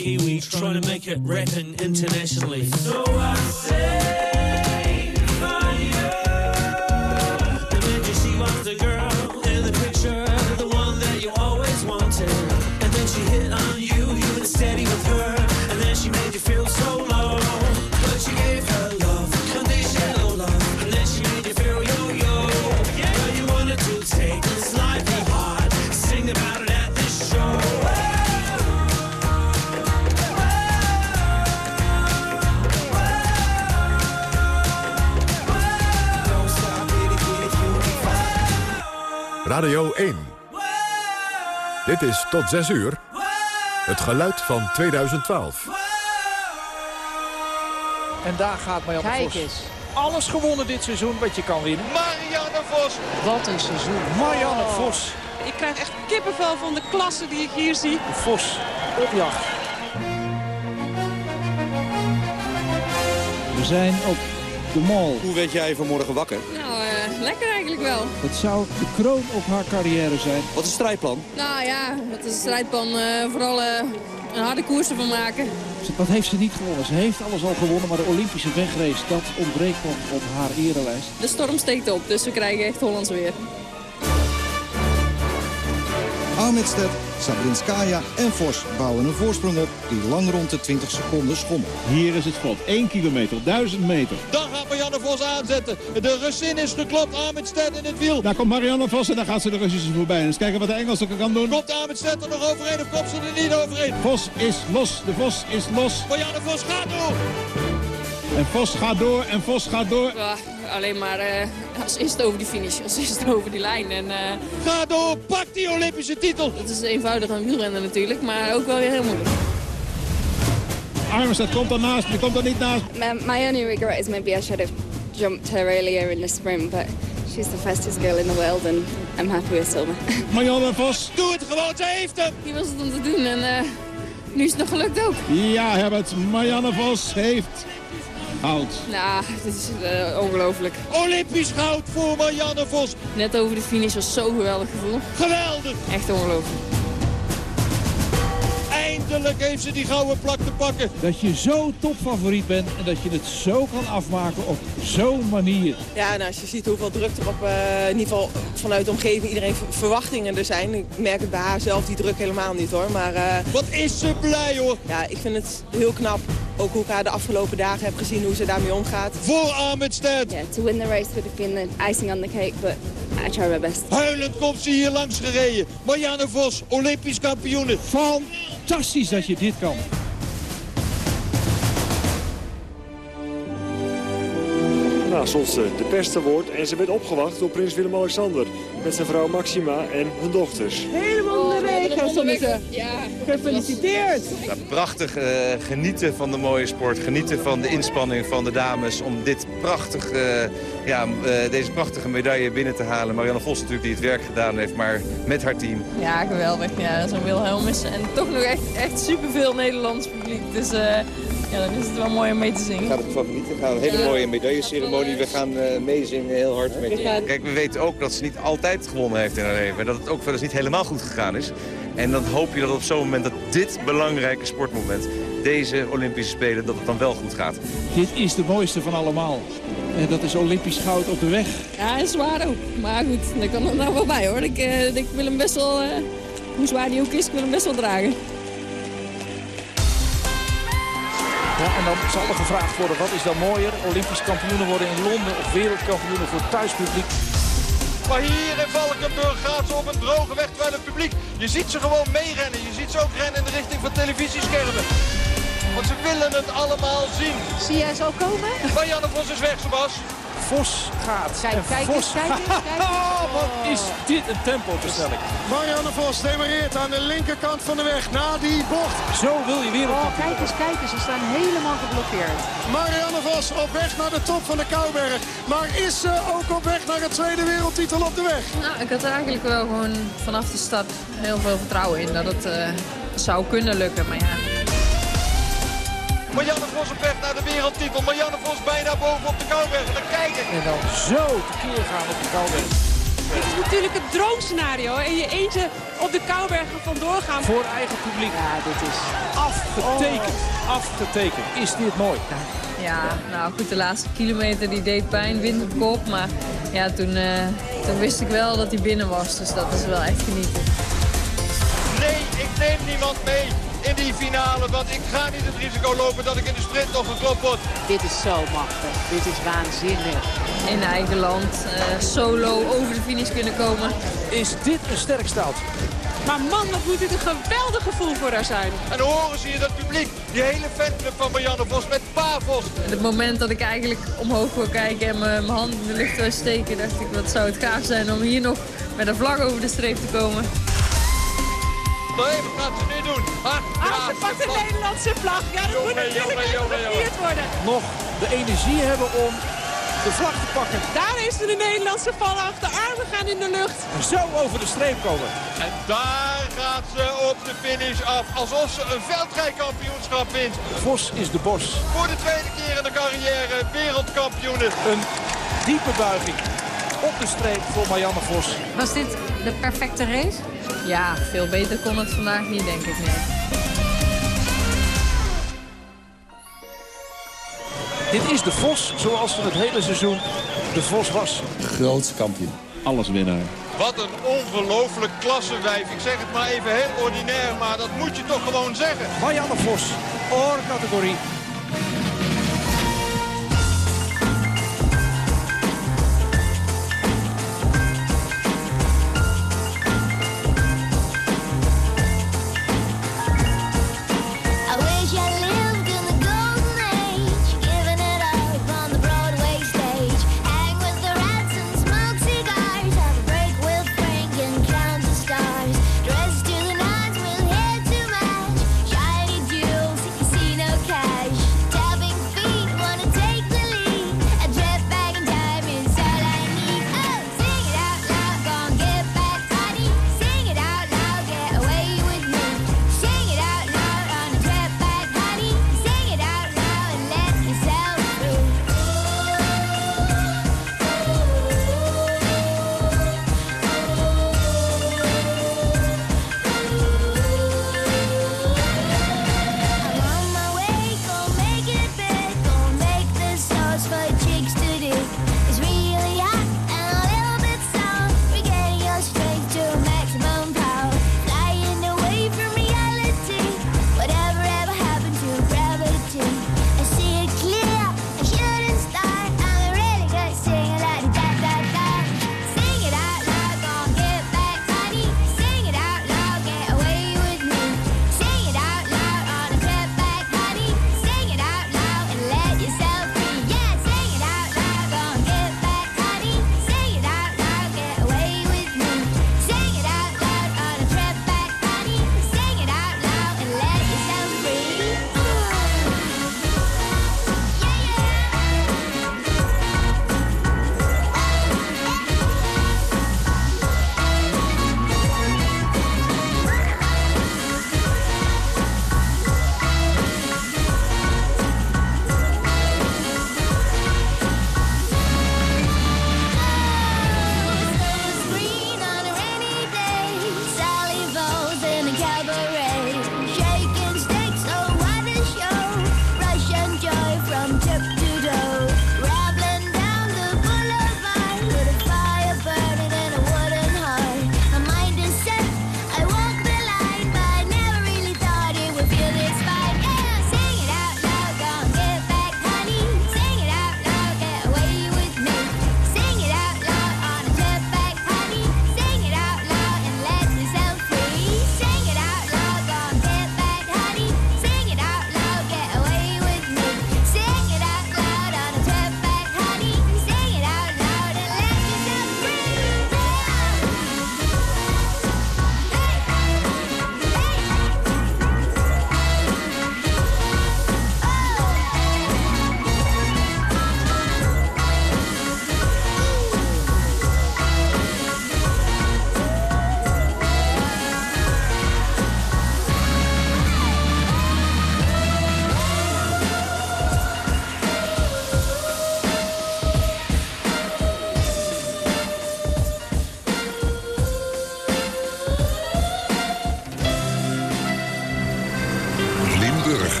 S64: Kiwi trying to make it rapping
S25: Dit is tot 6 uur. Het geluid van 2012.
S72: En daar gaat Marianne
S82: Kijk
S72: Vos.
S82: eens.
S72: Alles gewonnen dit seizoen wat je kan winnen. Marianne Vos.
S82: Wat een seizoen.
S72: Marianne
S82: Oh.
S72: Vos.
S82: Ik krijg echt kippenvel van de klasse die ik hier zie.
S72: Vos op jacht.
S27: We zijn op de mall.
S83: Hoe werd jij vanmorgen wakker?
S82: Nou, eigenlijk wel.
S27: Het zou de kroon op haar carrière zijn.
S83: Wat is het strijdplan?
S82: Nou ja, met een strijdplan eh, vooral eh, een harde koers ervan maken.
S27: Wat heeft ze niet gewonnen? Ze heeft alles al gewonnen, maar de Olympische wegrace, dat ontbreekt nog op haar erelijst.
S82: De storm steekt op, dus we krijgen echt Hollands weer.
S84: Ahmedstedt, Sabrinskaya en Vos bouwen een voorsprong op die lang rond de 20 seconden schommelt.
S27: Hier is het schot. 1 kilometer, 1000 meter.
S72: Dan gaat Marianne Vos aanzetten. De Russin is geklopt. Ahmedstedt in het wiel.
S27: Daar komt Marianne Vos en dan gaat ze de Russische voorbij. Eens kijken wat de Engelsen kan doen.
S72: Komt Ahmedstedt er nog overheen of komt ze er niet overheen?
S27: Vos is los. De Vos is los.
S72: Marianne Vos gaat door.
S27: En Vos gaat door en Vos gaat door.
S82: Ja, alleen maar eh, als eerste over die finish, als eerste over die lijn. En, eh,
S72: Ga door, pak die Olympische titel.
S82: Het is eenvoudig aan wielrennen natuurlijk, maar ook wel weer heel moeilijk.
S27: Armstead komt er naast, die komt er niet naast.
S85: My, my only regret is maybe I should have jumped her earlier in the sprint, but she's the fastest girl in the world and I'm happy with silver. [laughs]
S27: Marianne Vos.
S72: Doe het gewoon, ze heeft hem.
S82: Die was het om te doen en eh, nu is het nog gelukt ook.
S27: Ja, Herbert. Marianne Vos heeft goud.
S82: Nou, dit is eh, ongelooflijk.
S72: Olympisch goud voor Marianne Vos.
S82: Net over de finish was zo'n geweldig gevoel.
S72: Geweldig.
S82: Echt ongelooflijk.
S72: Eind Eindelijk heeft ze die gouden plak te pakken.
S86: Dat je zo topfavoriet bent en dat je het zo kan afmaken op zo'n manier.
S87: Ja, en als je ziet hoeveel druk er op, eh, in ieder geval vanuit de omgeving, iedereen verwachtingen er zijn. Ik merk het bij haar zelf, die druk helemaal niet hoor. Maar, eh,
S72: Wat is ze blij hoor.
S87: Ja, ik vind het heel knap. Ook hoe ik haar de afgelopen dagen heb gezien, hoe ze daarmee omgaat.
S72: Voor Armitstead.
S85: Yeah, to win the race would have been the icing on the cake, but I try my best.
S72: Huilend komt ze hier langs gereden. Marianne Vos, Olympisch kampioene.
S86: Fantastisch dat je dit kan.
S88: Nou, stond ze de pers te woord en ze werd opgewacht door prins Willem-Alexander. Met zijn vrouw Maxima en hun dochters.
S89: Helemaal in de regen stonden ze.
S85: Ja.
S89: Gefeliciteerd.
S90: Ja, prachtig eh, genieten van de mooie sport. Genieten van de inspanning van de dames om dit prachtig, eh, ja, eh, deze prachtige medaille binnen te halen. Marianne Vos natuurlijk die het werk gedaan heeft, maar met haar team.
S82: Ja, geweldig. Ja, Zo'n Wilhelmus. En toch nog echt, echt superveel Nederlands publiek. Dus eh, ja, dan is het wel mooi om mee te zingen.
S91: Ik ga ervan genieten. We gaan een hele mooie medailleceremonie. We gaan eh, meezingen heel hard met je.
S90: Kijk, we weten ook dat ze niet altijd gewonnen heeft in haar leven. En dat het ook wel eens niet helemaal goed gegaan is. En dan hoop je dat op zo'n moment dat dit belangrijke sportmoment, deze Olympische Spelen, dat het dan wel goed gaat.
S86: Dit is de mooiste van allemaal. En dat is Olympisch goud op de weg.
S82: Ja, en zwaar ook. Maar goed, daar kan er nou wel bij hoor. Ik, eh, ik wil hem best wel, eh, hoe zwaar die ook is, ik wil hem best wel dragen.
S86: Ja, en dan zal er gevraagd worden, wat is dan mooier? Olympisch kampioenen worden in Londen of wereldkampioenen voor thuispubliek?
S72: Maar hier in Valkenburg gaat ze op een droge weg terwijl het publiek. Je ziet ze gewoon meerennen. Je ziet ze ook rennen in de richting van televisieschermen. Want ze willen het allemaal zien.
S89: Zie jij ze al komen?
S72: Marianne Vos is weg, Sebas.
S86: Vos gaat.
S89: Kijk,
S86: En
S89: kijk
S86: Vos
S89: eens, kijk eens, kijk.
S86: Oh, [laughs] wat is dit een tempoverstelling.
S92: Marianne Vos demareert aan de linkerkant van de weg na die bocht.
S86: Zo wil je
S89: Oh,
S86: wereldkampioen
S89: kijk eens, kijk eens. Ze staan helemaal geblokkeerd.
S92: Marianne Vos op weg naar de top van de Kouberg. Maar is ze ook op weg naar het tweede wereldtitel op de weg?
S82: Nou, ik had er eigenlijk wel gewoon vanaf de start heel veel vertrouwen in dat het eh, zou kunnen lukken. Maar ja,
S72: Marianne Vos op weg naar de wereldtitel. Marianne Vos bijna boven op de Kouwberg. En dan kijken.
S86: En dan zo tekeer gaan op de Kouwberg.
S89: Dit is natuurlijk het droomscenario. En je eentje op de Koubergen vandoor gaan.
S86: Voor eigen publiek.
S89: Ja, dit is...
S86: Afgetekend. Afgetekend. Is dit mooi?
S82: ja, nou goed, de laatste kilometer die deed pijn, wind op kop. Maar ja, toen, eh, toen wist ik wel dat hij binnen was. Dus dat is wel echt genieten.
S72: Nee, ik neem niemand mee in die finale. Want ik ga niet het risico lopen dat ik in de sprint nog geklopt word.
S89: Dit is zo machtig. Dit is waanzinnig.
S82: In eigen land, eh, solo over de finish kunnen komen.
S86: Is dit een sterk stout?
S89: Maar man, wat moet dit een geweldig gevoel voor haar zijn.
S72: En dan horen ze hier dat publiek. Die hele fanclub van Marianne Vos met Pa Vos.
S82: En het moment dat ik eigenlijk omhoog wil kijken en mijn mijn hand in de lucht wil steken, dacht ik wat zou het gaaf zijn om hier nog met een vlag over de streep te komen.
S72: Even gaat ze nu doen. Ah,
S89: Ah, ze pakt de Nederlandse vlag. Ja, dat moet natuurlijk
S72: jongen,
S89: even
S72: jongen,
S89: gevierd worden.
S86: Nog de energie hebben om de vlag te pakken.
S89: Daar is de Nederlandse vlag. De armen gaan in de lucht.
S86: En zo over de streep komen.
S72: En daar gaat ze op de finish af. Alsof ze een veldrijkampioenschap wint.
S86: Vos is de bos.
S72: Voor de tweede keer in de carrière wereldkampioene.
S86: Een diepe buiging op de streep voor Marianne Vos.
S82: Was dit de perfecte race? Ja, veel beter kon het vandaag niet, denk ik. Nee.
S86: Dit is de Vos zoals van het hele seizoen de Vos was.
S93: Grootste kampioen.
S86: Alles winnaar.
S72: Wat een ongelooflijk klassenwijf. Ik zeg het maar even heel ordinair, maar dat moet je toch gewoon zeggen.
S86: Marianne Vos, or
S94: yes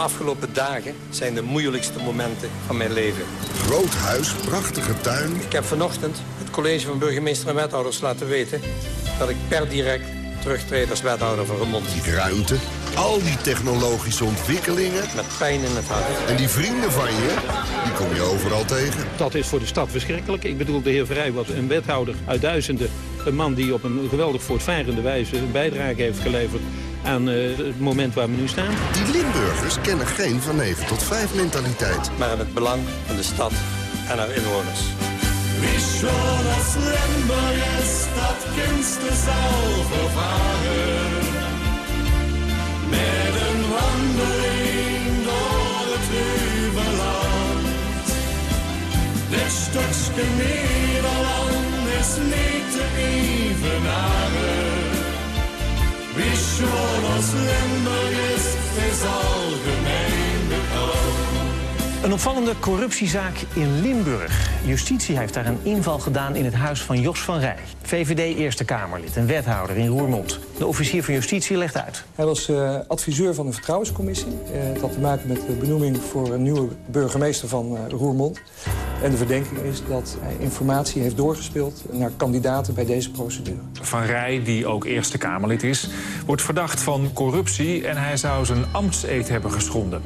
S94: afgelopen dagen zijn de moeilijkste momenten van mijn leven.
S95: Groot huis, prachtige tuin.
S94: Ik heb vanochtend het college van burgemeester en wethouders laten weten... dat ik per direct terugtreed als wethouder van Remond.
S95: Die ruimte, al die technologische ontwikkelingen.
S94: Met pijn in het hart.
S95: En die vrienden van je, die kom je overal tegen.
S2: Dat is voor de stad verschrikkelijk. Ik bedoel, de heer Vrij was een wethouder uit duizenden. Een man die op een geweldig voortvarende wijze een bijdrage heeft geleverd aan uh, het moment waar we nu staan.
S95: Die Limburgers kennen geen van 9 tot 5 mentaliteit.
S94: Maar in het belang van de stad en haar inwoners.
S96: Wie schon als Limburgers dat kindste zal vervaren. Met een wandeling door het Hubeland. Dit stukje Nederland is niet te evenaren. Wie schon als Limburgers is algemeen.
S97: Een opvallende corruptiezaak in Limburg. Justitie heeft daar een inval gedaan in het huis van Jos van Rij. VVD Eerste Kamerlid en wethouder in Roermond. De officier van Justitie legt uit.
S98: Hij was uh, adviseur van de Vertrouwenscommissie. Uh, het had te maken met de benoeming voor een nieuwe burgemeester van uh, Roermond. En de verdenking is dat hij informatie heeft doorgespeeld naar kandidaten bij deze procedure.
S99: Van Rij, die ook Eerste Kamerlid is, wordt verdacht van corruptie... en hij zou zijn ambtseed hebben geschonden.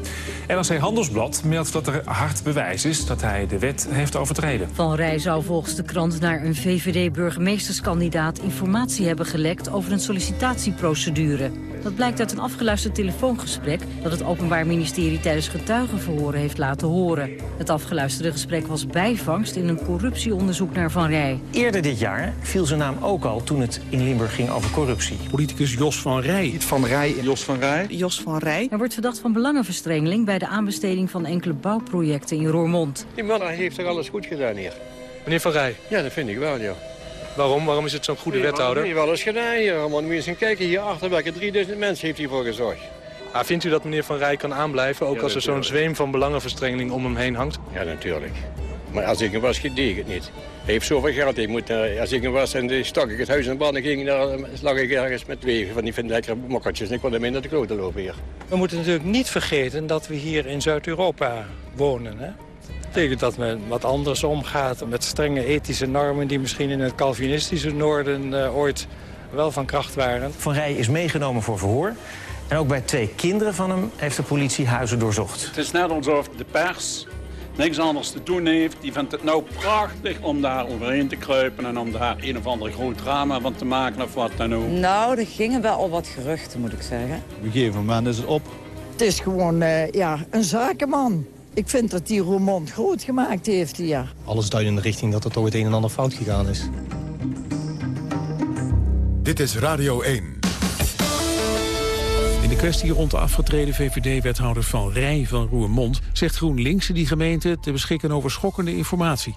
S99: NRC Handelsblad meldt dat er hard bewijs is dat hij de wet heeft overtreden.
S55: Van Rij zou volgens de krant naar een VVD-burgemeesterskandidaat... informatie hebben gelekt over een sollicitatieprocedure. Dat blijkt uit een afgeluisterd telefoongesprek... dat het Openbaar Ministerie tijdens getuigenverhoren heeft laten horen. Het afgeluisterde gesprek was bijvangst in een corruptieonderzoek naar Van Rij.
S97: Eerder dit jaar viel zijn naam ook al toen het in Limburg ging over corruptie.
S2: Politicus Jos van Rij.
S98: Van Rij.
S100: Jos van Rij.
S55: Jos van Rij. Hij wordt verdacht van belangenverstrengeling... bij de aanbesteding van enkele bouwprojecten in Roermond.
S34: Die man heeft toch alles goed gedaan hier?
S2: Meneer Van Rij?
S34: Ja, dat vind ik wel, ja.
S2: Waarom? Waarom is het zo'n goede
S34: nee,
S2: wethouder?
S34: Nee, wel eens gedaan hier. Man, moet je eens gaan kijken. Hier achter welke 3000 mensen heeft hij voor gezorgd.
S2: Ah, vindt u dat meneer Van Rij kan aanblijven, ook
S34: Ja,
S2: als er zo'n zweem van belangenverstrengeling om hem heen hangt?
S34: Ja, natuurlijk. Maar als ik hem was, deed ik het niet. Hij heeft zoveel geld. Ik moet, eh, als ik hem was en stak ik het huis in brand... dan ging, daar, lag ik ergens met twee van die vind lekkere mokkertjes... en ik kon ermee naar de kloten lopen hier.
S98: We moeten natuurlijk niet vergeten dat we hier in Zuid-Europa wonen. Hè? Dat betekent dat men wat anders omgaat met strenge ethische normen... die misschien in het Calvinistische noorden eh, ooit wel van kracht waren.
S97: Van Rij is meegenomen voor verhoor. En ook bij twee kinderen van hem heeft de politie huizen doorzocht.
S101: Het is net alsof de pers niks anders te doen heeft. Die vindt het nou prachtig om daar overheen te kruipen... en om daar een of ander groot drama van te maken of wat dan ook.
S102: Nou, er gingen wel al wat geruchten, moet ik zeggen.
S103: Op een gegeven moment is het op.
S104: Het is gewoon eh, ja, een zakenman. Ik vind dat die Roermond groot gemaakt heeft hier.
S103: Alles duidt in de richting dat er toch het een en ander fout gegaan is.
S25: Dit is Radio 1.
S2: In de kwestie rond de afgetreden VVD-wethouder Van Rij van Roermond... zegt GroenLinks die gemeente te beschikken over schokkende informatie.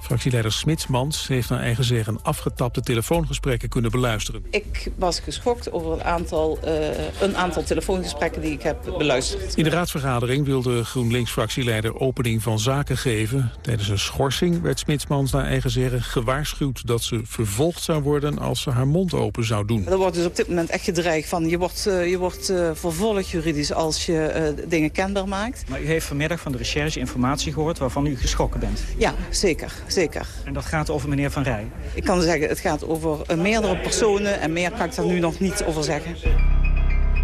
S2: Fractieleider Smitsmans heeft naar eigen zeggen... afgetapte telefoongesprekken kunnen beluisteren.
S105: Ik was geschokt over een aantal, eh, een aantal telefoongesprekken die ik heb beluisterd.
S2: In de raadsvergadering wilde GroenLinks-fractieleider opening van zaken geven. Tijdens een schorsing werd Smitsmans naar eigen zeggen gewaarschuwd... dat ze vervolgd zou worden als ze haar mond open zou doen.
S105: Er wordt dus op dit moment echt gedreigd van... je wordt, eh, je wordt eh, vervolgd juridisch als je eh, dingen kenbaar maakt.
S106: Maar u heeft vanmiddag van de recherche informatie gehoord waarvan u geschrokken bent.
S105: Ja, zeker, zeker.
S106: En dat gaat over meneer Van Rij.
S105: Ik kan zeggen, het gaat over eh, meerdere personen... en meer kan ik daar nu nog niet over zeggen.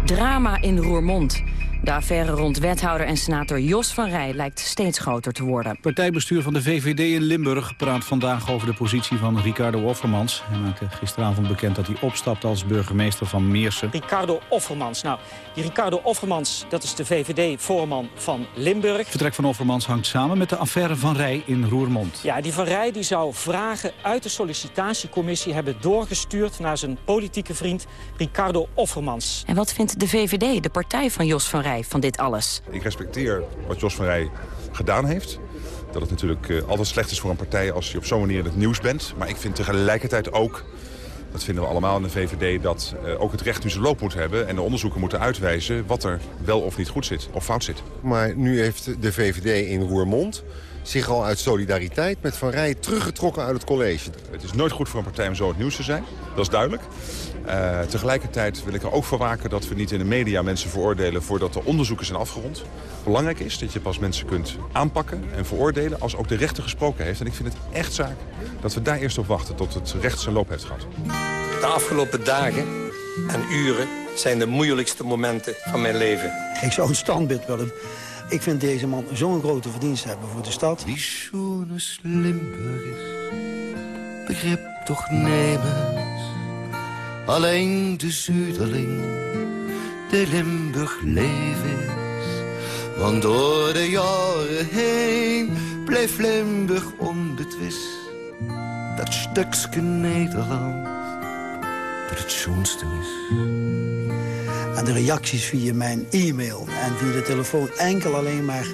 S55: Drama in Roermond. De affaire rond wethouder en senator Jos van Rij lijkt steeds groter te worden.
S107: Partijbestuur van de VVD in Limburg praat vandaag over de positie van Ricardo Offermans. Hij maakte gisteravond bekend dat hij opstapt als burgemeester van Meersen.
S106: Ricardo Offermans. Nou, die Ricardo Offermans, dat is de VVD-voorman van Limburg.
S107: Vertrek van Offermans hangt samen met de affaire Van Rij in Roermond.
S106: Ja, die Van Rij die zou vragen uit de sollicitatiecommissie hebben doorgestuurd naar zijn politieke vriend Ricardo Offermans.
S55: En wat vindt de VVD, de partij van Jos van Rij, van dit alles?
S42: Ik respecteer wat Jos van Rij gedaan heeft. Dat het natuurlijk eh, altijd slecht is voor een partij als je op zo'n manier in het nieuws bent. Maar ik vind tegelijkertijd ook, dat vinden we allemaal in de VVD... dat eh, ook het recht nu zijn loop moet hebben en de onderzoeken moeten uitwijzen... wat er wel of niet goed zit of fout zit.
S108: Maar nu heeft de VVD in Roermond
S109: zich al uit solidariteit met Van Rij teruggetrokken uit het college.
S42: Het is nooit goed voor een partij om zo het nieuws te zijn. Dat is duidelijk. Uh, tegelijkertijd wil ik er ook voor waken dat we niet in de media mensen veroordelen... voordat de onderzoeken zijn afgerond. Belangrijk is dat je pas mensen kunt aanpakken en veroordelen... als ook de rechter gesproken heeft. En ik vind het echt zaak dat we daar eerst op wachten tot het recht zijn loop heeft gehad.
S110: De afgelopen dagen en uren zijn de moeilijkste momenten van mijn leven.
S111: Ik zou een standbeeld willen. Ik vind deze man zo'n grote verdienst hebben voor de stad.
S98: Wie schoenes Limburg is, begrip toch nemens. Alleen de Zuiderling, de Limburg leef is. Want door de jaren heen bleef Limburg onbetwist. Dat stukje Nederland, dat het schoonste is.
S111: En de reacties via mijn e-mail en via de telefoon enkel alleen maar...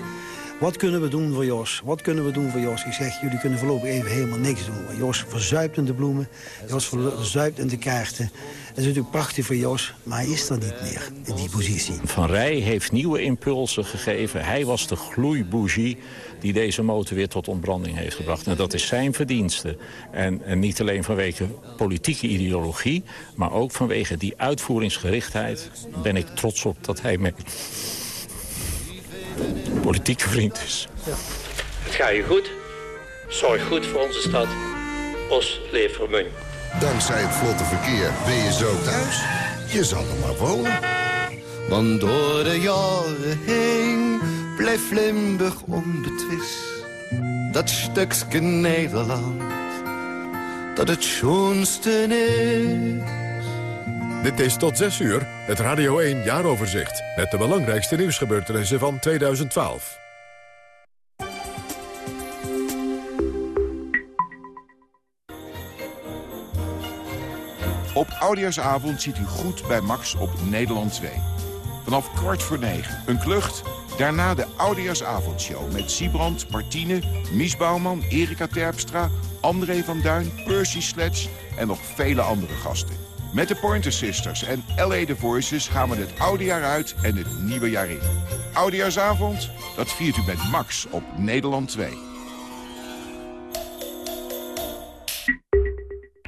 S111: Wat kunnen we doen voor Jos? Wat kunnen we doen voor Jos? Ik zeg, jullie kunnen voorlopig even helemaal niks doen. Jos verzuipt in de bloemen, Jos verzuipt in de kaarten. Dat is natuurlijk prachtig voor Jos, maar hij is er niet meer in die positie.
S112: Van Rij heeft nieuwe impulsen gegeven. Hij was de gloeibougie die deze motor weer tot ontbranding heeft gebracht. En dat is zijn verdienste. En, niet alleen vanwege politieke ideologie... maar ook vanwege die uitvoeringsgerichtheid ben ik trots op dat hij mijn politieke vriend is. Ja.
S110: Het gaat je goed. Zorg goed voor onze stad. Os Levermun.
S109: Dankzij het vlotte verkeer ben je zo thuis. Je zal er maar wonen.
S98: Want door de jaren heen blijft Limburg onbetwist. Dat stukje Nederland, dat het schoonste is.
S25: Dit is tot 6 uur het Radio 1 jaaroverzicht... met de belangrijkste nieuwsgebeurtenissen van 2012.
S113: Op Oudejaarsavond zit u goed bij Max op Nederland 2. Vanaf kwart voor negen een klucht. Daarna de Oudejaarsavondshow met Siebrand, Martine, Mies Bouwman, Erika Terpstra... André van Duin, Percy Sledge en nog vele andere gasten. Met de Pointer Sisters en L.A. The Voices gaan we het oude jaar uit en het nieuwe jaar in. Oudejaarsavond, dat viert u met Max op Nederland 2.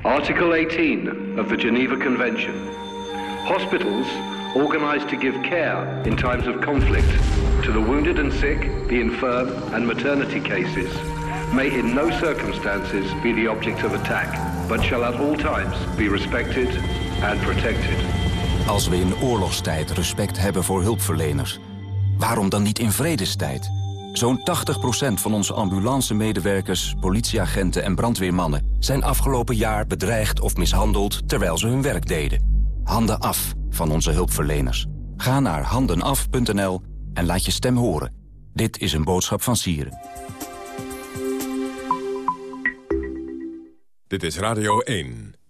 S114: Article 18 of the Geneva Convention. Hospitals organized to give care in times of conflict to the wounded and sick, the infirm and maternity cases may in no circumstances be the object of attack, but shall at all times be respected and protected.
S95: Als we in oorlogstijd respect hebben voor hulpverleners, waarom dan niet in vredestijd? Zo'n 80% van onze ambulance-medewerkers, politieagenten en brandweermannen... zijn afgelopen jaar bedreigd of mishandeld terwijl ze hun werk deden. Handen af van onze hulpverleners. Ga naar handenaf.nl en laat je stem horen. Dit is een boodschap van Sieren.
S25: Dit is Radio 1.